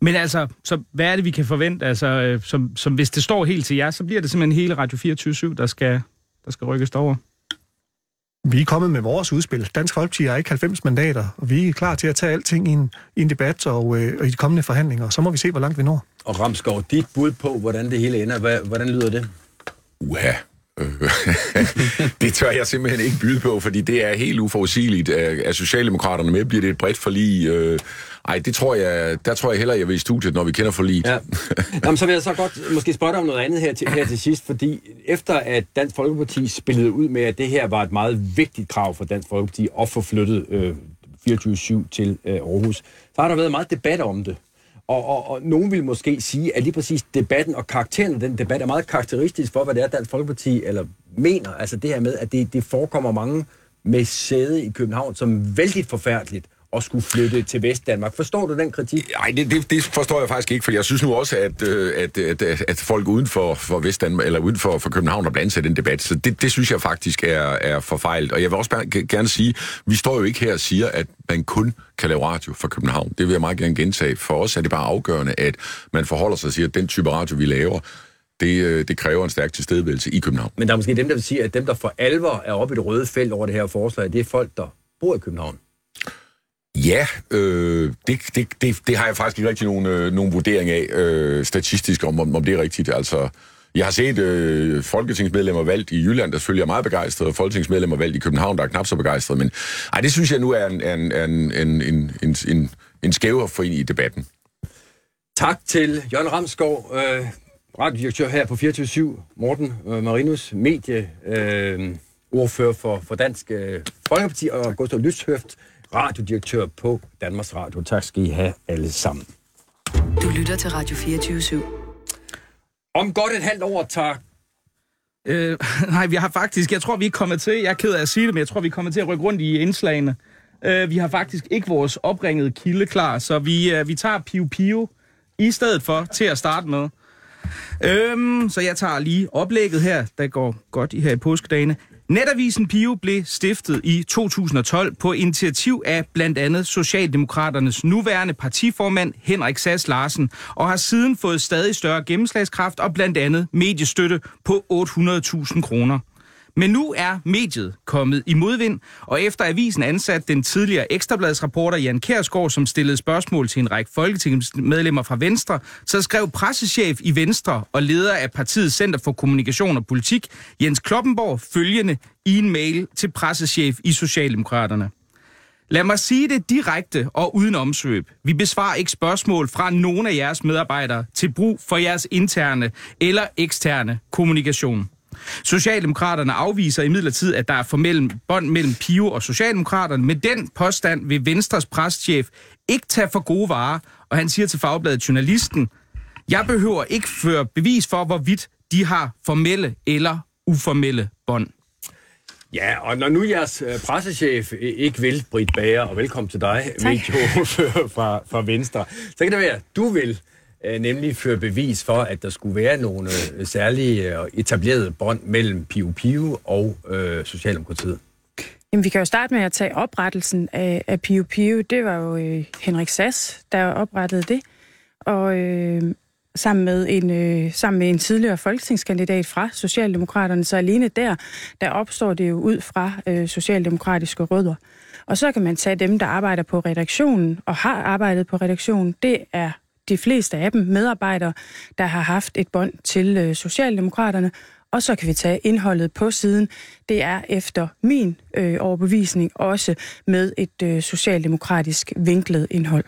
Men altså, så hvad er det, vi kan forvente? Altså, øh, som, som hvis det står helt til jer, så bliver det simpelthen hele Radio 24 der skal, der skal rykkes over. Vi er kommet med vores udspil. Dansk Folkeparti har ikke 90 mandater, og vi er klar til at tage alting i en, i en debat og, øh, og i de kommende forhandlinger. Og så må vi se, hvor langt vi når. Og Ramskov, dit bud på, hvordan det hele ender, hvad, hvordan lyder det? Uha. (laughs) Det tør jeg simpelthen ikke byde på, fordi det er helt uforudsigeligt. Er Socialdemokraterne med? Bliver det et bredt forlig? Øh, ej, det tror jeg, der tror jeg hellere, jeg vil i studiet, når vi kender forliget. Ja. (laughs) Jamen, så vil jeg så godt måske spørge dig om noget andet her til, her til sidst, fordi efter at Dansk Folkeparti spillede ud med, at det her var et meget vigtigt krav for Dansk Folkeparti at få flyttet øh, 24-7 til øh, Aarhus, så har der været meget debat om det. Og, og, og nogen vil måske sige, at lige præcis debatten og karakteren af den debat er meget karakteristisk for, hvad det er, Dansk Folkeparti eller mener. Altså det her med, at det, det forekommer mange med sæde i København som vældig forfærdeligt at skulle flytte til Vestdanmark. Forstår du den kritik? Nej, det, det, det forstår jeg faktisk ikke, for jeg synes nu også, at, øh, at, at, at, at folk uden for, for Vestdanmark, eller uden for, for København har blandet sig i den debat, så det, det synes jeg faktisk er, er forfejlet. Og jeg vil også gerne sige, vi står jo ikke her og siger, at man kun kan lave radio for København. Det vil jeg meget gerne gentage. For os er det bare afgørende, at man forholder sig og siger, at den type radio, vi laver, det, øh, det kræver en stærk tilstedeværelse i København. Men der er måske dem, der vil sige, at dem, der for alvor er oppe i det røde felt over det her forslag, det er folk, der bor i København. Ja, øh, det, det, det, det har jeg faktisk ikke rigtig nogen, øh, nogen vurdering af øh, statistisk, om, om, om det er rigtigt. Altså, jeg har set øh, folketingsmedlemmer valgt i Jylland, der selvfølgelig er meget begejstrede, og folketingsmedlemmer valgt i København, der er knap så begejstrede. Men ej, det synes jeg nu er en, en, en, en, en, en, en, en skæver for i debatten. Tak til Jørgen Ramskov, øh, radiodirektør her på 24 Morten øh, Marinus, medie, øh, ordfører for, for Dansk øh, Folkeparti, og Gustav Lyshøft, radiodirektør på Danmarks Radio. Tak skal I have alle sammen. Du lytter til Radio 24 /7. Om godt et halvt år tager Øh, (laughs) nej, vi har faktisk, jeg tror, vi er kommet til, jeg er ked af at sige det, men jeg tror, vi er kommet til at rykke rundt i indslagene. Øh, vi har faktisk ikke vores opringede kilde klar, så vi, øh, vi tager Pio Pio i stedet for til at starte med. Øhm, så jeg tager lige oplægget her, der går godt i her i påskedagene. Netavisen Pio blev stiftet i 2012 på initiativ af blandt andet Socialdemokraternes nuværende partiformand Henrik Sass Larsen, og har siden fået stadig større gennemslagskraft og blandt andet mediestøtte på 800.000 kroner. Men nu er mediet kommet i modvind, og efter avisen ansat den tidligere ekstrabladsreporter Jan Kærsgaard, som stillede spørgsmål til en række folketingsmedlemmer fra Venstre, så skrev pressechef i Venstre og leder af partiets Center for Kommunikation og Politik, Jens Kloppenborg, følgende i en mail til pressechef i Socialdemokraterne. Lad mig sige det direkte og uden omsvøb. Vi besvarer ikke spørgsmål fra nogen af jeres medarbejdere til brug for jeres interne eller eksterne kommunikation. Socialdemokraterne afviser imidlertid, at der er formellen bånd mellem Pio og Socialdemokraterne. Med den påstand vil Venstres preschef ikke tage for gode varer, og han siger til Fagbladet Journalisten, jeg behøver ikke føre bevis for, hvorvidt de har formelle eller uformelle bånd. Ja, og når nu jeres øh, pressechef øh, ikke vil, Britt Bager, og velkommen til dig, medieordfører fra, fra Venstre, så kan det være, at du vil Øh, nemlig føre bevis for, at der skulle være nogle øh, særlige øh, etablerede bånd mellem Piu Piu og øh, Socialdemokratiet. Jamen, vi kan jo starte med at tage oprettelsen af, af Pio Pio. Det var jo øh, Henrik Sass, der oprettede det. Og øh, sammen, med en, øh, sammen med en tidligere folketingskandidat fra Socialdemokraterne. Så alene der, der opstår det jo ud fra øh, socialdemokratiske rødder. Og så kan man tage dem, der arbejder på redaktionen og har arbejdet på redaktionen. Det er de fleste af dem medarbejdere, der har haft et bånd til øh, Socialdemokraterne. Og så kan vi tage indholdet på siden. Det er efter min øh, overbevisning også med et øh, socialdemokratisk vinklet indhold.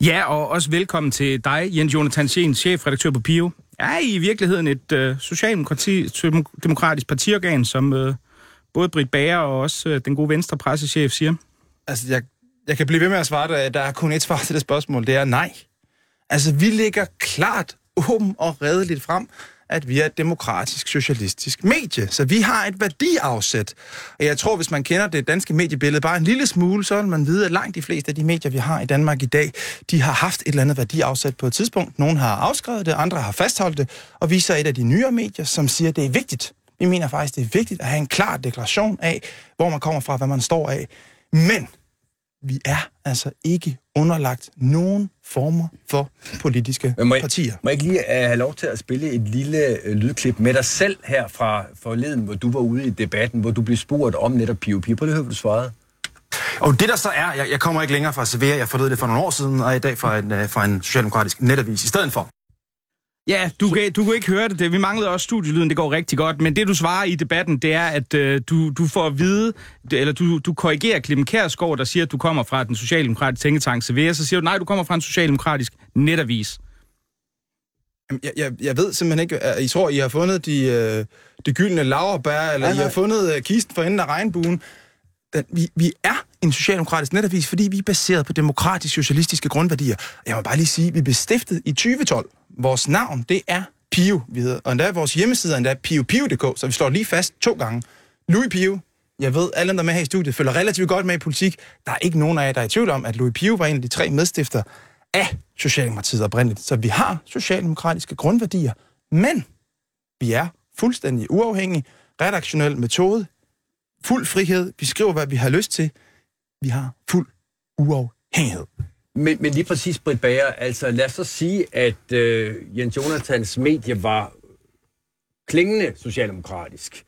Ja, og også velkommen til dig, Jens Jonathan Scheen, chefredaktør på PIO. Er I i virkeligheden et øh, socialdemokratisk partiorgan, som øh, både Britt Bager og også øh, den gode venstre pressechef siger? Altså, jeg, jeg kan blive ved med at svare dig. Der er kun et svar til det spørgsmål. Det er nej. Altså, vi ligger klart, åben og redeligt frem, at vi er et demokratisk socialistisk medie. Så vi har et værdiafsæt. Og jeg tror, hvis man kender det danske mediebillede bare en lille smule, så vil man vide, at langt de fleste af de medier, vi har i Danmark i dag, de har haft et eller andet værdiafsæt på et tidspunkt. Nogle har afskrevet det, andre har fastholdt det, og vi er så et af de nyere medier, som siger, at det er vigtigt. Vi mener faktisk, det er vigtigt at have en klar deklaration af, hvor man kommer fra, hvad man står af. Men vi er altså ikke underlagt nogen former for politiske Men må jeg, partier. Må jeg ikke lige uh, have lov til at spille et lille uh, lydklip med dig selv her fra forleden, hvor du var ude i debatten, hvor du blev spurgt om netop Pio. Prøv lige at høre, du svarede. Og det der så er, jeg, jeg kommer ikke længere fra Sevilla, jeg forlod det for nogle år siden, og i dag fra en, øh, fra en socialdemokratisk netavis i stedet for. Ja, du, kan, du kunne ikke høre det. Vi manglede også studielyden, det går rigtig godt. Men det, du svarer i debatten, det er, at øh, du, du får at vide, eller du, du korrigerer Clemen Kærsgaard, der siger, at du kommer fra den socialdemokratiske tænketank Sevilla. Så siger du, nej, du kommer fra en socialdemokratisk netavis. Jamen, Jeg, jeg, jeg ved simpelthen ikke, at I tror, I har fundet de, øh, de gyldne laverbær, eller I har fundet øh, kisten for enden af regnbuen. Den, vi, vi er en socialdemokratisk netavis, fordi vi er baseret på demokratisk socialistiske grundværdier. Jeg må bare lige sige, at vi blev stiftet i 2012. Vores navn, det er Pio, vi hedder. Og endda vores hjemmeside er piopio.dk, så vi slår lige fast to gange. Louis Pio, jeg ved, alle dem, der er med her i studiet, følger relativt godt med i politik. Der er ikke nogen af jer, der er i tvivl om, at Louis Pio var en af de tre medstifter af Socialdemokratiet oprindeligt. Så vi har socialdemokratiske grundværdier, men vi er fuldstændig uafhængige, redaktionel metode, fuld frihed, vi skriver, hvad vi har lyst til. Vi har fuld uafhængighed. Men, men lige præcis, Britt Bager, altså lad os så sige, at øh, Jens Jonathans medie var klingende socialdemokratisk.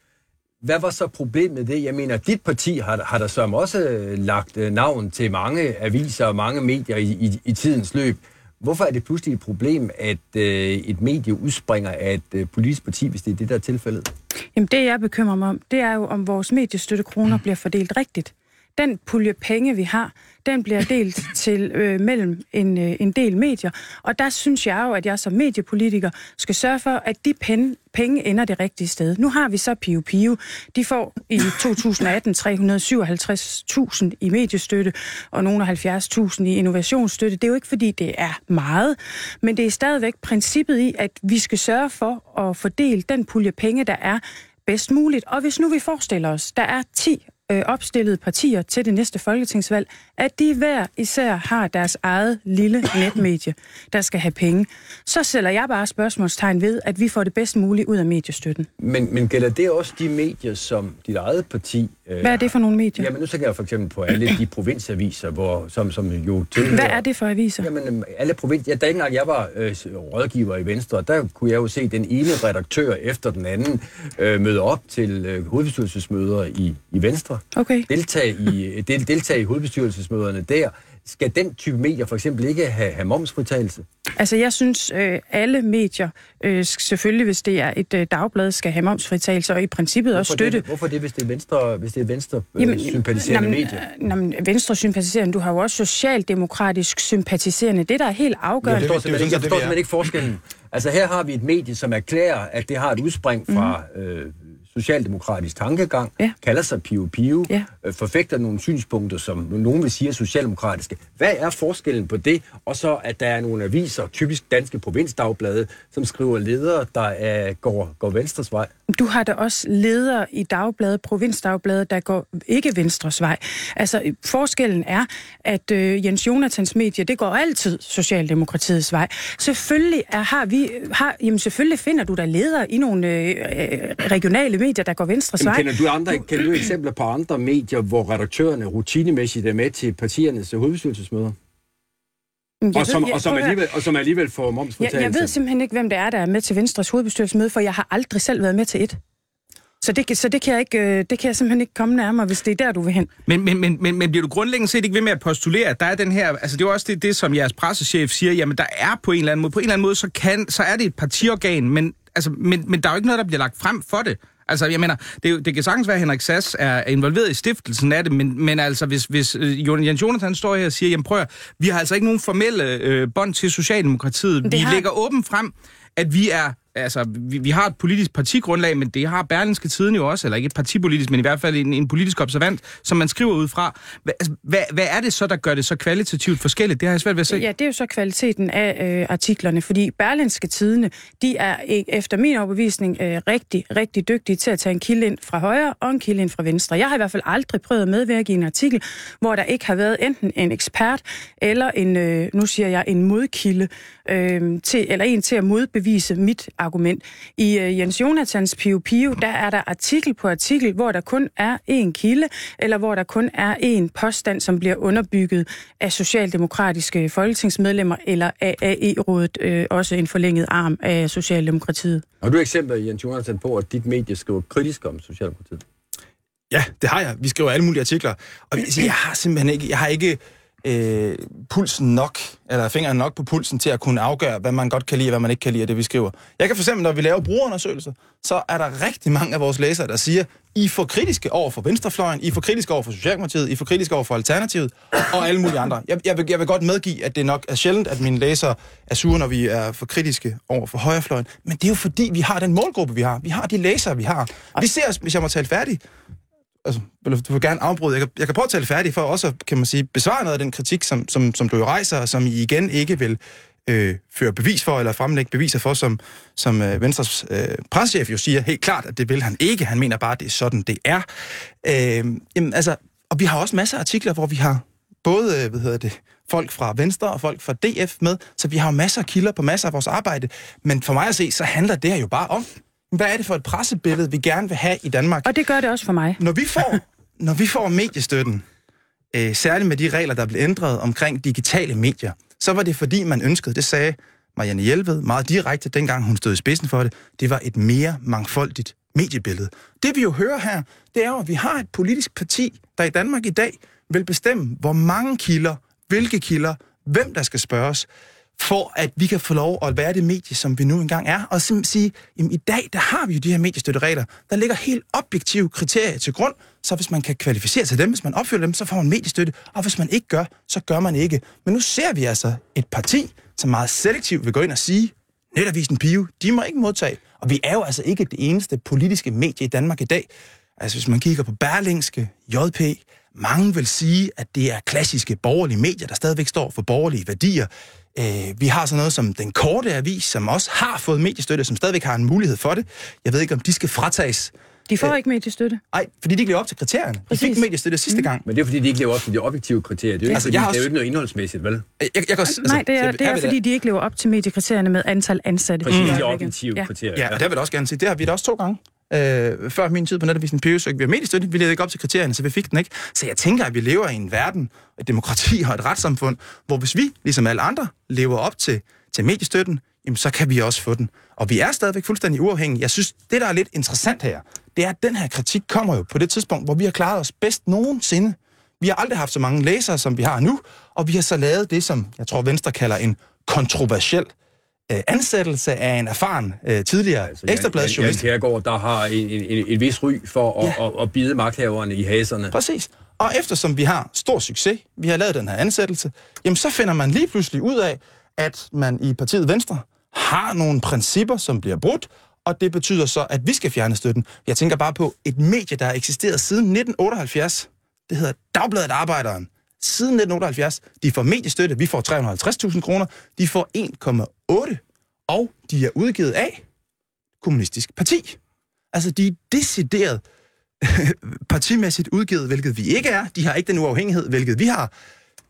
Hvad var så problemet med det? Jeg mener, dit parti har, har der så også øh, lagt øh, navn til mange aviser og mange medier i, i, i tidens løb. Hvorfor er det pludselig et problem, at øh, et medie udspringer af et øh, politisk parti, hvis det er det, der er tilfældet? Jamen det, jeg bekymrer mig om, det er jo, om vores mediestøttekroner bliver fordelt rigtigt. Den pulje penge, vi har, den bliver delt (laughs) til øh, mellem en, øh, en del medier. Og der synes jeg jo, at jeg som mediepolitiker skal sørge for, at de penge, penge ender det rigtige sted. Nu har vi så Pio Pio. De får i (laughs) 2018 357.000 i mediestøtte og nogle af 70.000 i innovationsstøtte. Det er jo ikke, fordi det er meget, men det er stadigvæk princippet i, at vi skal sørge for at fordele den pulje penge, der er bedst muligt. Og hvis nu vi forestiller os, der er 10 øh, opstillede partier til det næste folketingsvalg, at de hver især har deres eget lille netmedie, der skal have penge, så sætter jeg bare spørgsmålstegn ved, at vi får det bedst muligt ud af mediestøtten. Men, men gælder det også de medier, som dit eget parti... Øh, Hvad er det for nogle medier? Jamen, nu tænker jeg for eksempel på alle de provinsaviser, hvor, som, som jo tilhører... Hvad er det for aviser? Jamen, øhm, alle provins... Ja, da engang jeg var øh, rådgiver i Venstre, der kunne jeg jo se den ene redaktør efter den anden øh, møde op til øh, hovedbestyrelsesmøder i, i Venstre. Okay. Deltage i, (laughs) del, deltage i hovedbestyrelsesmøderne der. Skal den type medier for eksempel ikke have, have momsfritagelse? Altså, jeg synes, øh, alle medier, øh, selvfølgelig, hvis det er et øh, dagblad, skal have momsfritagelse, og i princippet også støtte. Det, hvorfor det, hvis det er venstre, hvis det er venstre øh, sympatiserende medier? Jamen, venstre sympatiserende, du har jo også socialdemokratisk sympatiserende. Det, der er helt afgørende... jeg forstår simpelthen ikke forskellen. Altså her har vi et medie, som erklærer, at det har et udspring fra øh, socialdemokratisk tankegang, Ja. kalder sig Pio Pio, Ja. øh, forfægter nogle synspunkter, som nogen vil sige er socialdemokratiske. Hvad er forskellen på det, og så at der er nogle aviser, typisk danske provinsdagblade, som skriver ledere, der er, går, går venstres vej? Du har da også ledere i dagbladet, provinsdagbladet, der går ikke Venstres vej. Altså, forskellen er, at øh, Jens Jonathans medie, det går altid Socialdemokratiets vej. Selvfølgelig er, har vi, har, jamen selvfølgelig finder du da ledere i nogle øh, øh, regionale medier, der går Venstres Jamen, vej. kender du, andre, kender du eksempler på andre medier, hvor redaktørerne rutinemæssigt er med til partiernes hovedbestyrelsesmøder? Jeg Og som, ved- og, som alligevel, og som alligevel får jeg, momsfritagelse? jeg ved simpelthen ikke, hvem det er, der er med til Venstres hovedbestyrelsesmøde, for jeg har aldrig selv været med til et. Så det, så det kan jeg, ikke, øh, det kan jeg simpelthen ikke komme nærmere, hvis det er der, du vil hen. Men, men, men, men, men bliver du grundlæggende set ikke ved med at postulere, at der er den her... Altså, det er jo også det, det, som jeres pressechef siger, jamen, der er på en eller anden måde... På en eller anden måde, så, kan, så er det et partiorgan, men, altså, men, men der er jo ikke noget, der bliver lagt frem for det. Altså, jeg mener, det, det kan sagtens være, at Henrik Sass er involveret i stiftelsen af det, men, men altså, hvis, hvis øh, Jens Jonathan står her og siger, jamen prøv at, vi har altså ikke nogen formelle øh, bånd til Socialdemokratiet. Det Vi har- lægger åbent frem, at vi er altså, vi, vi har et politisk partigrundlag, men det har Berlinske Tiden jo også, eller ikke et partipolitisk, men i hvert fald en, en politisk observant, som man skriver ud fra. Hvad, altså, hvad, hvad er det så, der gør det så kvalitativt forskelligt? Det har jeg svært ved at se. Ja, det er jo så kvaliteten af øh, artiklerne, fordi Berlinske Tidene, de er efter min overbevisning øh, rigtig, rigtig dygtige til at tage en kilde ind fra højre og en kilde ind fra venstre. Jeg har i hvert fald aldrig prøvet at medvirke i en artikel, hvor der ikke har været enten en ekspert eller en, øh, nu siger jeg, en modkilde, øh, til, eller en til at modbevise mit argument. I øh, Jens Jonathans Pio Pio, der er der artikel på artikel, hvor der kun er én kilde, eller hvor der kun er én påstand, som bliver underbygget af socialdemokratiske folketingsmedlemmer, eller af AE-rådet, øh, også en forlænget arm af Socialdemokratiet. Har du eksempler, Jens Jonathan, på, at dit medie skriver kritisk om Socialdemokratiet? Ja, det har jeg. Vi skriver alle mulige artikler. Og jeg, jeg har simpelthen ikke, jeg har ikke øh, pulsen nok, eller fingeren nok på pulsen til at kunne afgøre, hvad man godt kan lide, og hvad man ikke kan lide af det, vi skriver. Jeg kan for eksempel, når vi laver brugerundersøgelser, så er der rigtig mange af vores læsere, der siger, I er for kritiske over for Venstrefløjen, I er for kritiske over for Socialdemokratiet, I er for kritiske over for Alternativet, og alle mulige andre. Jeg, jeg, vil, jeg vil godt medgive, at det nok er sjældent, at mine læsere er sure, når vi er for kritiske over for højrefløjen. Men det er jo fordi, vi har den målgruppe, vi har. Vi har de læsere, vi har. Vi ser os, hvis jeg må tale færdig, altså, du vil gerne afbryde. Jeg kan, jeg kan prøve at tale færdig for også, kan man sige, besvare noget af den kritik, som, som, som du jo rejser, og som I igen ikke vil øh, føre bevis for, eller fremlægge beviser for, som, som øh, Venstres øh, preschef jo siger helt klart, at det vil han ikke. Han mener bare, at det er sådan, det er. Øh, jamen, altså, og vi har også masser af artikler, hvor vi har både, øh, hvad hedder det, folk fra Venstre og folk fra DF med, så vi har jo masser af kilder på masser af vores arbejde. Men for mig at se, så handler det her jo bare om, hvad er det for et pressebillede, vi gerne vil have i Danmark? Og det gør det også for mig. Når vi får, når vi får mediestøtten, øh, særligt med de regler, der blev ændret omkring digitale medier, så var det fordi, man ønskede, det sagde Marianne Hjelved meget direkte, dengang hun stod i spidsen for det, det var et mere mangfoldigt mediebillede. Det vi jo hører her, det er jo, at vi har et politisk parti, der i Danmark i dag vil bestemme, hvor mange kilder, hvilke kilder, hvem der skal spørges for at vi kan få lov at være det medie, som vi nu engang er, og simpelthen sige, jamen i dag, der har vi jo de her mediestøtteregler, der ligger helt objektive kriterier til grund, så hvis man kan kvalificere til dem, hvis man opfylder dem, så får man mediestøtte, og hvis man ikke gør, så gør man ikke. Men nu ser vi altså et parti, som meget selektivt vil gå ind og sige, Netavisen Pio, de må ikke modtage. Og vi er jo altså ikke det eneste politiske medie i Danmark i dag. Altså hvis man kigger på Berlingske, JP, mange vil sige, at det er klassiske borgerlige medier, der stadigvæk står for borgerlige værdier. Øh, vi har sådan noget som Den Korte Avis, som også har fået mediestøtte, som stadigvæk har en mulighed for det. Jeg ved ikke, om de skal fratages. De får ikke mediestøtte. Nej, fordi de ikke lever op til kriterierne. De fik Præcis. mediestøtte sidste gang. Men det er fordi, de ikke lever op til de objektive kriterier. Det er jo ikke, Altså, fordi, jeg har det er jo også- ikke noget indholdsmæssigt, vel? Jeg, jeg, jeg også- Nej, det er, altså, det er vil fordi, de ikke lever op til mediekriterierne med antal ansatte. Præcis, Mm. de objektive Ja. kriterier. Ja, og der vil jeg også gerne sige, det har vi da også to gange. Øh, før min tid på Netavisen Pio og vi om mediestøtte. Vi levede ikke op til kriterierne, så vi fik den ikke. Så jeg tænker, at vi lever i en verden, et demokrati og et retssamfund, hvor hvis vi, ligesom alle andre, lever op til, til mediestøtten, jamen, så kan vi også få den. Og vi er stadigvæk fuldstændig uafhængige. Jeg synes, det, der er lidt interessant her, det er, at den her kritik kommer jo på det tidspunkt, hvor vi har klaret os bedst nogensinde. Vi har aldrig haft så mange læsere, som vi har nu, og vi har så lavet det, som jeg tror Venstre kalder en kontroversiel øh, ansættelse af en erfaren øh, tidligere altså, Jan ekstrabladsjournalist. Kjærgaard, der har en, en, en, en vis ry for at, Ja. at, at bide magthaverne i haserne. Præcis. Og eftersom vi har stor succes, vi har lavet den her ansættelse, jamen så finder man lige pludselig ud af, at man i partiet Venstre har nogle principper, som bliver brudt, og det betyder så, at vi skal fjerne støtten. Jeg tænker bare på et medie, der har eksisteret siden 1978. Det hedder Dagbladet Arbejderen. Siden 1978. De får mediestøtte. Vi får 350.000 kroner. De får 1,8. Og de er udgivet af Kommunistisk Parti. Altså, de er decideret (laughs) partimæssigt udgivet, hvilket vi ikke er. De har ikke den uafhængighed, hvilket vi har.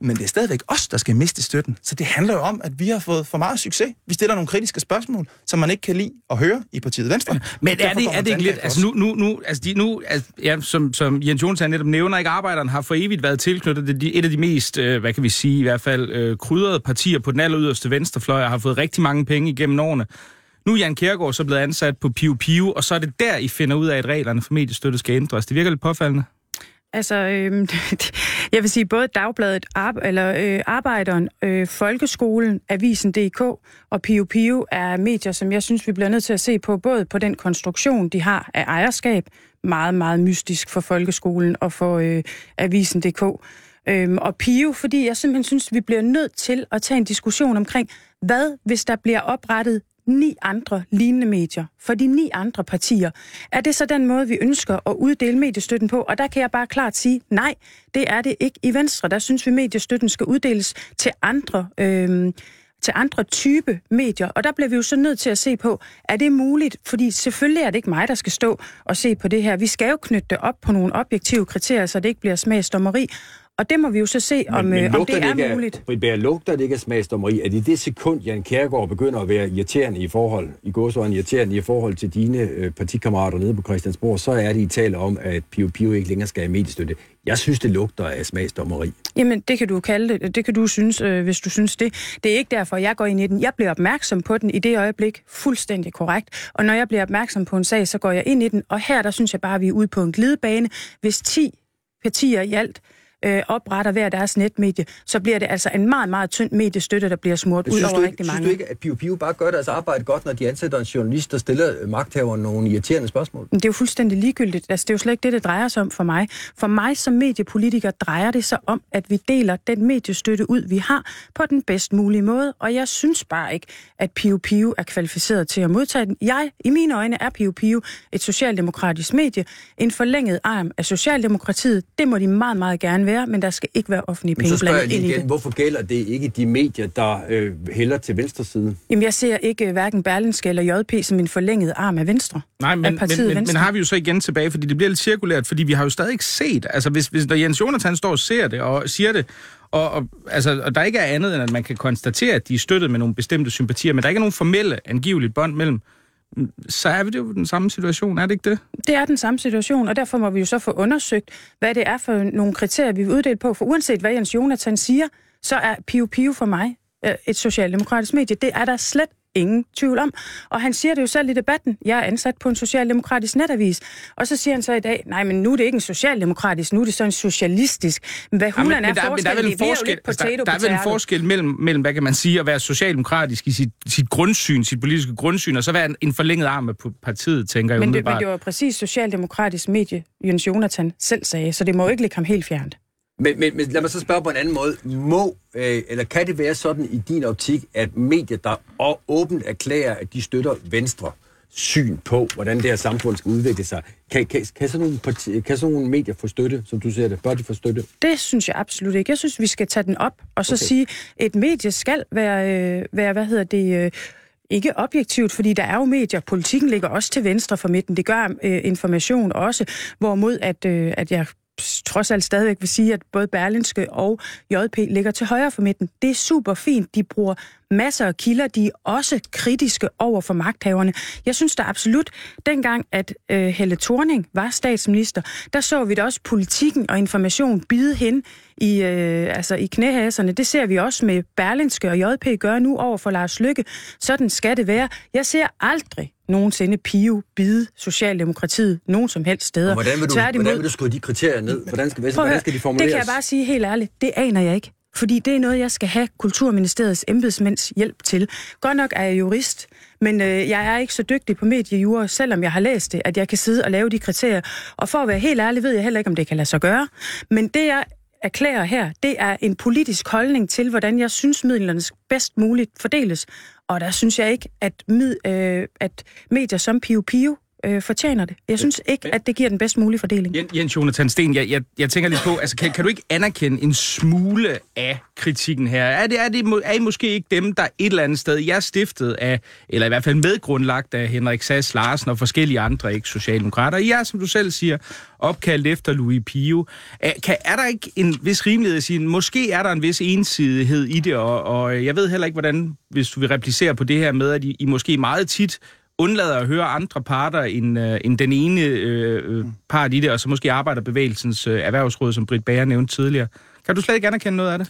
Men det er stadigvæk os, der skal miste støtten. Så det handler jo om, at vi har fået for meget succes. Vi stiller nogle kritiske spørgsmål, som man ikke kan lide at høre i partiet Venstre. Men er det, er det ikke lidt... Altså nu, nu, nu, altså de, nu altså, ja, som, som Jens Jonsen netop nævner, ikke arbejderen har for evigt været tilknyttet til de, et af de mest, øh, hvad kan vi sige, i hvert fald øh, krydrede partier på den aller yderste venstrefløj, og har fået rigtig mange penge igennem årene. Nu er Jan Kjærgaard så blevet ansat på Piu Piu, og så er det der, I finder ud af, at reglerne for mediestøtte skal ændres. Det virker lidt påfaldende. Altså, øh, (laughs) jeg vil sige, både Dagbladet, Ar- eller, øh, Arbejderen, øh, Folkeskolen, Avisen.dk og Pio Pio er medier, som jeg synes, vi bliver nødt til at se på, både på den konstruktion, de har af ejerskab, meget, meget mystisk for folkeskolen og for øh, Avisen.dk, øhm, og Pio, fordi jeg simpelthen synes, vi bliver nødt til at tage en diskussion omkring, hvad hvis der bliver oprettet ni andre lignende medier for de ni andre partier. Er det så den måde, vi ønsker at uddele mediestøtten på? Og der kan jeg bare klart sige, nej, det er det ikke i Venstre. Der synes vi, mediestøtten skal uddeles til andre øh, til andre type medier. Og der bliver vi jo så nødt til at se på, er det muligt? Fordi selvfølgelig er det ikke mig, der skal stå og se på det her. Vi skal jo knytte det op på nogle objektive kriterier, så det ikke bliver smagsdommeri. Og det må vi jo så se, om, øh, om det er ikke muligt. Britt Bager, lugter det ikke af smagsdommeri, at i det sekund, Jan Kjærgaard begynder at være irriterende i forhold, i gåsøjne irriterende i forhold til dine øh, partikammerater nede på Christiansborg, så er det i tale om, at Pio Pio ikke længere skal have mediestøtte. Jeg synes, det lugter af smagsdommeri. Jamen, det kan du kalde det. Det kan du synes, øh, hvis du synes det. Det er ikke derfor, jeg går ind i den. Jeg bliver opmærksom på den i det øjeblik. Fuldstændig korrekt. Og når jeg bliver opmærksom på en sag, så går jeg ind i den. Og her, der synes jeg bare, at vi er ude på en glidebane. Hvis 10 partier i alt øh, opretter hver deres netmedie, så bliver det altså en meget, meget tynd mediestøtte, der bliver smurt ud Synes over ikke, rigtig synes mange. du ikke, at Pio Pio bare gør deres arbejde godt, når de ansætter en journalist, der stiller øh, magthaveren nogle irriterende spørgsmål? Men det er jo fuldstændig ligegyldigt. Altså, det er jo slet ikke det, det drejer sig om for mig. For mig som mediepolitiker drejer det sig om, at vi deler den mediestøtte ud, vi har, på den bedst mulige måde. Og jeg synes bare ikke, at Pio Pio er kvalificeret til at modtage den. Jeg, i mine øjne, er Pio Pio et socialdemokratisk medie. En forlænget arm af Socialdemokratiet. Det må de meget, meget gerne være, men der skal ikke være offentlige Men penge blandet ind lige i igen, det. hvorfor gælder det ikke de medier, der øh, hælder til venstre side? Jamen, jeg ser ikke hverken Berlinske eller JP som en forlænget arm af Venstre. Nej, men, men, men, men Venstre. har vi jo så igen tilbage, fordi det bliver lidt cirkulært, fordi vi har jo stadig ikke set, altså hvis, hvis der Jens Jonathan står og ser det og siger det, og, og, altså, og der ikke er andet, end at man kan konstatere, at de er støttet med nogle bestemte sympatier, men der ikke er nogen formelle, angiveligt bånd mellem, så er vi jo i den samme situation, er det ikke det? Det er den samme situation, og derfor må vi jo så få undersøgt, hvad det er for nogle kriterier, vi vil uddele på. For uanset hvad Jens Jonathan siger, så er Pio Pio for mig øh, et socialdemokratisk medie. Det er der slet ingen tvivl om. Og han siger det jo selv i debatten, jeg er ansat på en socialdemokratisk netavis. Og så siger han så i dag, nej, men nu er det ikke en socialdemokratisk, nu er det så en socialistisk. Men hvad Ja, hulen er der, men der er vel en forskel, altså, der, er vel en forskel mellem, mellem, hvad kan man sige, at være socialdemokratisk i sit, sit grundsyn, sit politiske grundsyn, og så være en, en forlænget arm af partiet, tænker jeg Men det, men det var præcis socialdemokratisk medie, Jens Jonathan selv sagde, så det må jo ikke ligge ham helt fjernt. Men, men, men lad mig så spørge på en anden måde. Må, øh, eller kan det være sådan i din optik, at medier, der åbent erklærer, at de støtter Venstre syn på, hvordan det her samfund skal udvikle sig, kan, kan, kan, sådan nogle parti, kan sådan nogle medier få støtte, som du ser det? Bør de få støtte? Det synes jeg absolut ikke. Jeg synes, vi skal tage den op og så okay. sige, et medie skal være, øh, være hvad hedder det, øh, ikke objektivt, fordi der er jo medier. Politikken ligger også til venstre for midten. Det gør øh, information også, hvorimod at, øh, at jeg trods alt stadigvæk vil sige, at både Berlinske og JP ligger til højre for midten. Det er super fint. De bruger masser af kilder. De er også kritiske over for magthaverne. Jeg synes da absolut, dengang at øh, Helle Thorning var statsminister, der så vi da også politikken og information bide hen i, øh, altså i knæhaserne. Det ser vi også med Berlinske og JP gøre nu over for Lars Lykke. Sådan skal det være. Jeg ser aldrig nogensinde Pio bide Socialdemokratiet nogen som helst steder. Og hvordan vil, du, Tværtimod- hvordan vil du skrive de kriterier ned? Hvordan skal, hvordan skal de Det formuleres? kan jeg bare sige helt ærligt. Det aner jeg ikke. Fordi det er noget, jeg skal have Kulturministeriets embedsmænds hjælp til. Godt nok er jeg jurist, men øh, jeg er ikke så dygtig på mediejure, selvom jeg har læst det, at jeg kan sidde og lave de kriterier. Og for at være helt ærlig, ved jeg heller ikke, om det kan lade sig gøre. Men det, jeg erklærer her, det er en politisk holdning til, hvordan jeg synes, midlerne bedst muligt fordeles. Og der synes jeg ikke, at, mid, øh, at medier som Pio Pio øh, fortjener det. Jeg synes ikke, at det giver den bedst mulige fordeling. Jen- Jens Jonathan Sten, jeg, jeg, jeg tænker lidt på, altså kan, kan du ikke anerkende en smule af kritikken her? Er, det, er, det, er I måske ikke dem, der et eller andet sted, jeg er stiftet af, eller i hvert fald medgrundlagt af Henrik Sass Larsen og forskellige andre ikke socialdemokrater. I er, som du selv siger, opkaldt efter Louis Pio. Er, kan, er der ikke en vis rimelighed at sige, måske er der en vis ensidighed i det, og, og jeg ved heller ikke, hvordan, hvis du vil replicere på det her med, at I, I måske meget tit undlader at høre andre parter end, øh, end den ene øh, øh part i det, og så måske Arbejderbevægelsens øh, erhvervsråd, som Britt Bager nævnte tidligere. Kan du slet ikke anerkende noget af det?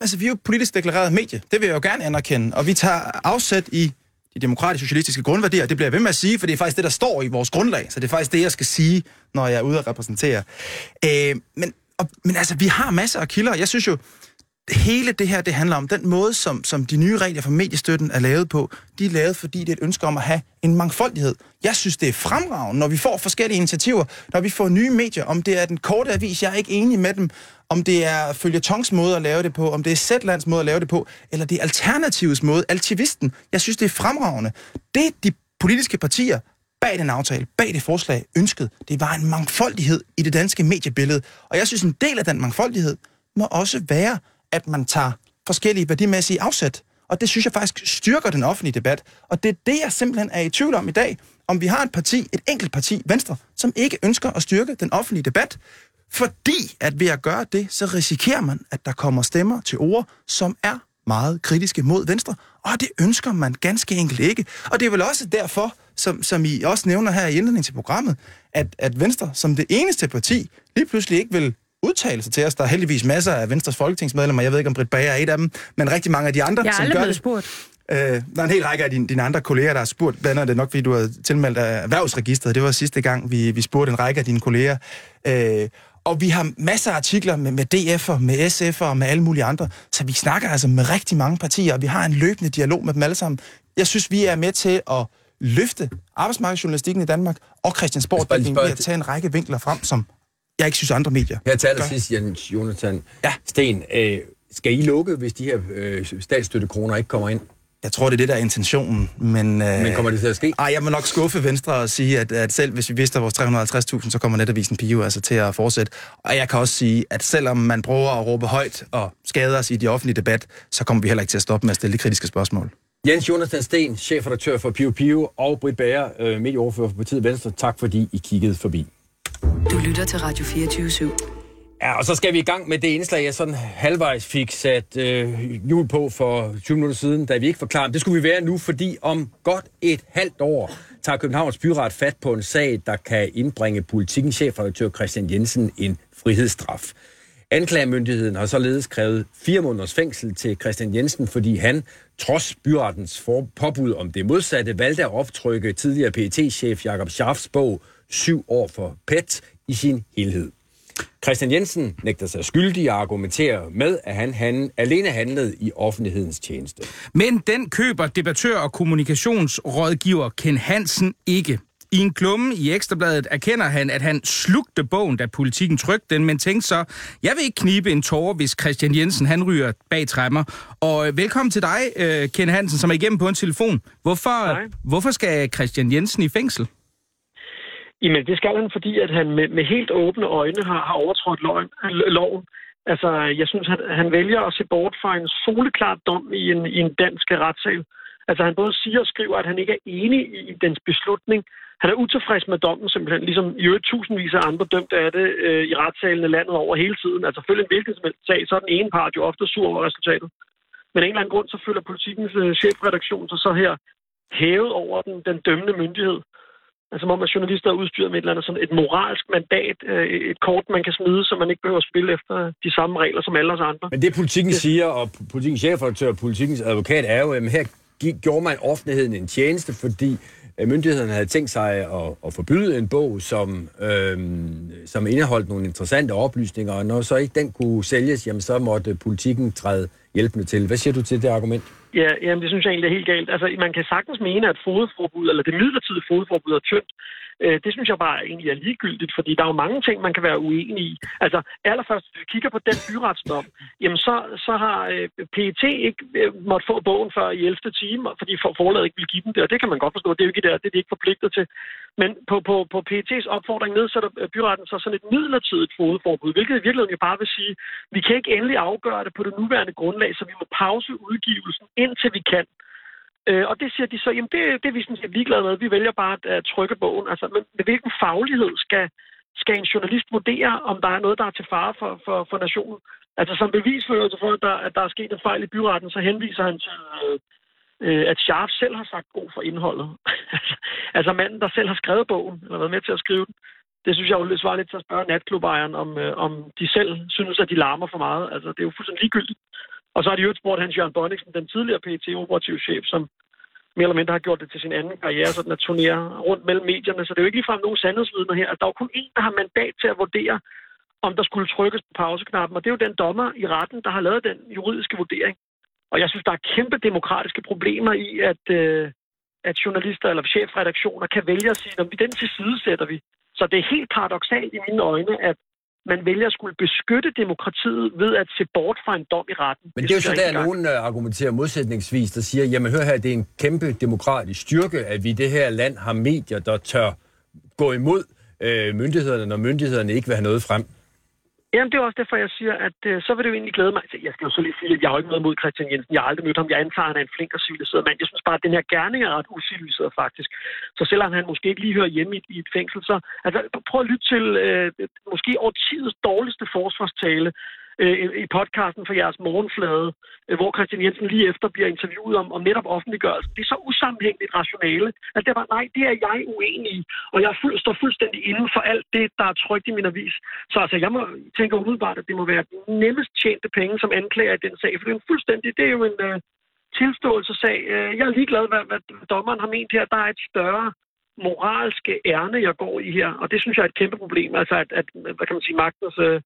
Altså, vi er jo politisk deklareret medie. Det vil jeg jo gerne anerkende. Og vi tager afsæt i de demokratiske socialistiske grundværdier. Det bliver jeg ved med at sige, for det er faktisk det, der står i vores grundlag. Så det er faktisk det, jeg skal sige, når jeg er ude at repræsentere. Øh, men, og, men altså, vi har masser af kilder. Jeg synes jo, hele det her, det handler om den måde, som, som de nye regler for mediestøtten er lavet på. De er lavet, fordi det er et ønske om at have en mangfoldighed. Jeg synes, det er fremragende, når vi får forskellige initiativer, når vi får nye medier, om det er den korte avis, jeg er ikke enig med dem, om det er Følgetons måde at lave det på, om det er Zetlands måde at lave det på, eller det er Alternativets måde, Altivisten. Jeg synes, det er fremragende. Det de politiske partier bag den aftale, bag det forslag, ønskede, det var en mangfoldighed i det danske mediebillede. Og jeg synes, en del af den mangfoldighed må også være, at man tager forskellige værdimæssige afsæt. Og det synes jeg faktisk styrker den offentlige debat. Og det er det, jeg simpelthen er i tvivl om i dag. Om vi har et parti, et enkelt parti, Venstre, som ikke ønsker at styrke den offentlige debat. Fordi at ved at gøre det, så risikerer man, at der kommer stemmer til ord, som er meget kritiske mod Venstre. Og det ønsker man ganske enkelt ikke. Og det er vel også derfor, som, som I også nævner her i indledning til programmet, at, at Venstre som det eneste parti lige pludselig ikke vil udtale sig til os. Der er heldigvis masser af Venstres folketingsmedlemmer. Jeg ved ikke, om Britt Bager er et af dem, men rigtig mange af de andre, Jeg er som gør det. spurgt. Øh, der er en hel række af dine, dine andre kolleger, der har spurgt, blandt andet det nok, fordi du har tilmeldt erhvervsregistret. Det var sidste gang, vi, vi spurgte en række af dine kolleger. Øh, og vi har masser af artikler med, med DF'er, med SF'er og med alle mulige andre. Så vi snakker altså med rigtig mange partier, og vi har en løbende dialog med dem alle sammen. Jeg synes, vi er med til at løfte arbejdsmarkedsjournalistikken i Danmark og Christiansborg ved spørge at tage en række vinkler frem, som jeg ikke synes andre medier Her til allersidst, Jens Jonathan Ja. Sten. Øh, skal I lukke, hvis de her øh, statsstøttekroner ikke kommer ind? Jeg tror, det er det, der er intentionen, men... Øh, Men kommer det til at ske? Ej, jeg må nok skuffe Venstre og sige, at, at selv hvis vi vidste vores 350.000, så kommer netavisen Pio altså til at fortsætte. Og jeg kan også sige, at selvom man prøver at råbe højt og skade os i de offentlige debat, så kommer vi heller ikke til at stoppe med at stille de kritiske spørgsmål. Jens Jonathan Sten, chefredaktør for Pio Pio, og Britt Bager, øh, medieoverfører for partiet Venstre. Tak fordi I kiggede forbi. Du lytter til Radio 24 /7. Ja, og så skal vi i gang med det indslag, jeg sådan halvvejs fik sat øh, jul på for 20 minutter siden, da vi ikke forklarede. Det skulle vi være nu, fordi om godt et halvt år tager Københavns Byret fat på en sag, der kan indbringe politikens chefredaktør Christian Jensen en frihedsstraf. Anklagemyndigheden har således krævet fire måneders fængsel til Christian Jensen, fordi han trods byrettens påbud om det modsatte, valgte at optrykke tidligere PET-chef Jakob Schaffs bog Syv år for PET i sin helhed. Christian Jensen nægter sig skyldig og argumenterer med, at han, han alene handlede i offentlighedens tjeneste. Men den køber debattør og kommunikationsrådgiver Ken Hansen ikke. I en klumme i Ekstrabladet erkender han, at han slugte bogen, da politikken trykte den, men tænkte så, jeg vil ikke knibe en tårer, hvis Christian Jensen han ryger bag træmmer. Og øh, velkommen til dig, øh, Ken Hansen, som er igennem på en telefon. Hvorfor, hvorfor skal Christian Jensen i fængsel? Jamen, det skal han, fordi at han med, med helt åbne øjne har, har overtrådt loven, loven. Altså, jeg synes, han, han vælger at se bort fra en soleklar dom i en, i en dansk retssal. Altså, han både siger og skriver, at han ikke er enig i dens beslutning. Han er utilfreds med dommen, simpelthen, ligesom i øvrigt tusindvis af andre dømte af det øh, i retssalene landet over hele tiden. Altså, følge en hvilken som helst sag, så er den ene part jo ofte sur over resultatet. Men af en eller anden grund, så føler politikens øh, chefredaktion sig så her hævet over den, den dømmende myndighed. Altså, som om at journalister er udstyret med et eller andet sådan et moralsk mandat, øh, et kort, man kan smide, så man ikke behøver at spille efter de samme regler som alle os andre. Men det politikken siger, og politikens chefredaktør og politikens advokat er jo, at her gjorde man offentligheden en tjeneste, fordi øh, myndighederne havde tænkt sig at, at forbyde en bog, som, øhm, som indeholdt nogle interessante oplysninger, og når så ikke den kunne sælges, jamen så måtte politikken træde hjælpende til. Hvad siger du til det argument? Ja, jamen, det synes jeg egentlig er helt galt. Altså, man kan sagtens mene, at fodforbud, eller det midlertidige fodforbud er tyndt. Øh, det synes jeg bare egentlig er ligegyldigt, fordi der er jo mange ting, man kan være uenig i. Altså, allerførst, hvis vi kigger på den byretsdom, jamen så, så har øh, PET ikke øh, måtte få bogen før i 11. time, fordi for forlaget ikke vil give dem det, og det kan man godt forstå. Det er jo ikke der, det er de ikke forpligtet til. Men på, på, på PET's opfordring nedsætter øh, byretten så sådan et midlertidigt fodforbud, hvilket i virkeligheden jo bare vil sige, vi kan ikke endelig afgøre det på det nuværende grundlag, så vi må pause udgivelsen, indtil vi kan. Øh, Øh, og det siger de så, jamen det, det er vi sådan set ligeglade med. Vi vælger bare at, at trykke bogen. Altså, men med hvilken faglighed skal, skal en journalist vurdere, om der er noget, der er til fare for, for, for nationen? Altså som bevisførelse for, at der, at der er sket en fejl i byretten, så henviser han til, øh, at Scharf selv har sagt god for indholdet. (laughs) Altså, altså manden, der selv har skrevet bogen, eller været med til at skrive den. Det synes jeg jo svarer lidt til at spørge natklubejeren, om, øh, om de selv synes, at de larmer for meget. Altså, det er jo fuldstændig ligegyldigt. Og så har de jo spurgt Hans Jørgen Bonniksen, den tidligere pt operativ chef, som mere eller mindre har gjort det til sin anden karriere, sådan at turnere rundt mellem medierne. Så det er jo ikke ligefrem nogen sandhedsvidner her. Der er jo kun én, der har mandat til at vurdere, om der skulle trykkes på pauseknappen. Og det er jo den dommer i retten, der har lavet den juridiske vurdering. Og jeg synes, der er kæmpe demokratiske problemer i, at, øh, at journalister eller chefredaktioner kan vælge at sige, at den til side sætter vi. Så det er helt paradoxalt i mine øjne, at man vælger at skulle beskytte demokratiet ved at se bort fra en dom i retten. Men det er jo så der, engang. nogen øh, argumenterer modsætningsvis, der siger, jamen hør her, det er en kæmpe demokratisk styrke, at vi i det her land har medier, der tør gå imod øh, myndighederne, når myndighederne ikke vil have noget frem. Jamen, det er også derfor, jeg siger, at øh, så vil det jo egentlig glæde mig. Altså, Jeg skal jo så lige sige, at jeg har jo ikke noget mod Christian Jensen. Jeg har aldrig mødt ham. Jeg antager, at han er en flink og civiliseret mand. Jeg synes bare, at den her gerning er ret usiviliseret, faktisk. Så selvom han måske ikke lige hører hjemme i, i et fængsel, så altså, prøv at lytte til øh, måske årtidets dårligste forsvarstale øh, i podcasten for jeres morgenflade, øh, hvor Christian Jensen lige efter bliver interviewet om, om netop offentliggørelse. Det er så usammenhængeligt rationale, at det var, nej, det er jeg uenig i, og jeg fuld, står fuldstændig inden for alt det, der er trygt i min avis. Så altså, jeg må tænke umiddelbart, at det må være nemmest tjente penge som anklager i den sag, for det er en fuldstændig, det er jo en øh, tilståelsesag. Øh, jeg er ligeglad, hvad, hvad dommeren har ment her. Der er et større moralske ærne, jeg går i her, og det synes jeg er et kæmpe problem. Altså, at, at hvad kan man sige, magtens... Øh,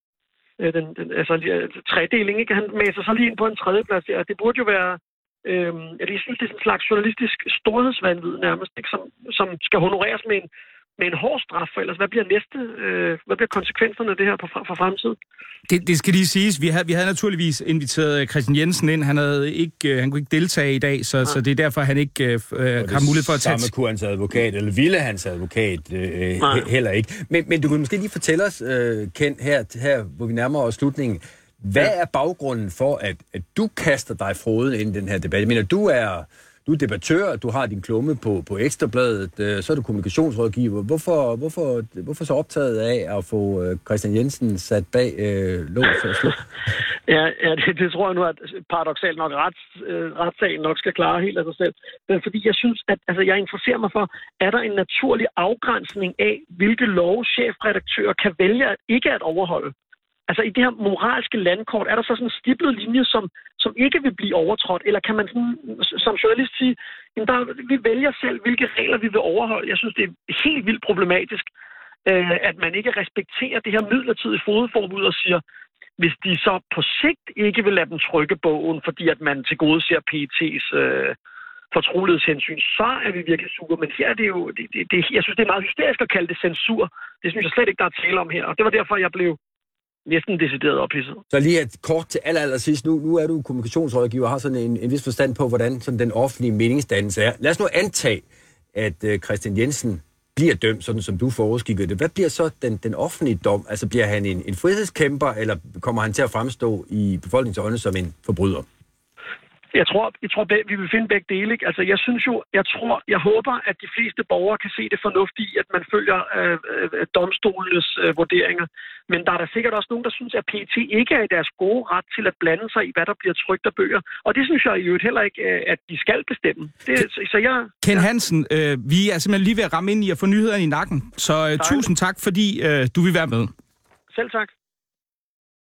øh, den, den, altså, øh, tredeling, ikke? Han maser sig lige ind på en tredjeplads der. Det burde jo være, øh, jeg synes, det er sådan en slags journalistisk storhedsvandvid nærmest, ikke? Som, som skal honoreres med en, med en hård straf, for ellers hvad bliver næste, øh, hvad bliver konsekvenserne af det her på, for fremtiden? Det, det skal lige siges. Vi havde, vi havde naturligvis inviteret Christian Jensen ind. Han, havde ikke, øh, han kunne ikke deltage i dag, så, så det er derfor, han ikke øh, har mulighed for at tage... Samme kunne hans advokat, eller ville hans advokat øh, Nej. he- heller ikke. Men, men du kan måske lige fortælle os, øh, Ken, her, her hvor vi nærmer os slutningen. Hvad er baggrunden for, at, at du kaster dig froden ind i den her debat? Jeg mener, du er, du er debattør, du har din klumme på, på Ekstrabladet, øh, så er du kommunikationsrådgiver. Hvorfor, hvorfor, hvorfor så optaget af at få øh, Christian Jensen sat bag øh, lås og slå? Ja, ja det, det tror jeg nu, at paradoxalt nok rets, øh, retssagen nok skal klare helt af sig selv. Men fordi jeg synes, at altså, jeg interesserer mig for, er der en naturlig afgrænsning af, hvilke love chefredaktører kan vælge at ikke at overholde? Altså i det her moralske landkort, er der så sådan en stiplet linje, som, som ikke vil blive overtrådt? Eller kan man sådan, som journalist sige, jamen der, vi vælger selv, hvilke regler vi vil overholde? Jeg synes, det er helt vildt problematisk, øh, at man ikke respekterer det her midlertidige fodforbud og siger, hvis de så på sigt ikke vil lade dem trykke bogen, fordi at man til gode ser PET's øh, fortrolighedshensyn, så er vi virkelig sure. Men her er det jo, det, det, det, jeg synes, det er meget hysterisk at kalde det censur. Det synes jeg slet ikke, der er tale om her. Og det var derfor, jeg blev næsten decideret ophidset. Så lige et kort til aller, aller sidst. Nu, nu er du kommunikationsrådgiver og har sådan en, en vis forstand på, hvordan sådan den offentlige meningsdannelse er. Lad os nu antage, at øh, Christian Jensen bliver dømt, sådan som du forudskikkede det. Hvad bliver så den, den offentlige dom? Altså bliver han en, en frihedskæmper, eller kommer han til at fremstå i befolkningens øjne som en forbryder? Jeg tror, jeg tror vi vil finde begge dele. Ikke? Altså, jeg synes jo, jeg tror, jeg håber, at de fleste borgere kan se det fornuftige i, at man følger øh, øh, domstolenes øh, vurderinger. Men der er der sikkert også nogen, der synes, at PT ikke er i deres gode ret til at blande sig i, hvad der bliver trykt af bøger. Og det synes jeg i øvrigt heller ikke, øh, at de skal bestemme. Det, så, så jeg, Ken Hansen, øh, vi er simpelthen lige ved at ramme ind i at få nyhederne i nakken. Så øh, tusind tak, fordi øh, du vil være med. selv tak.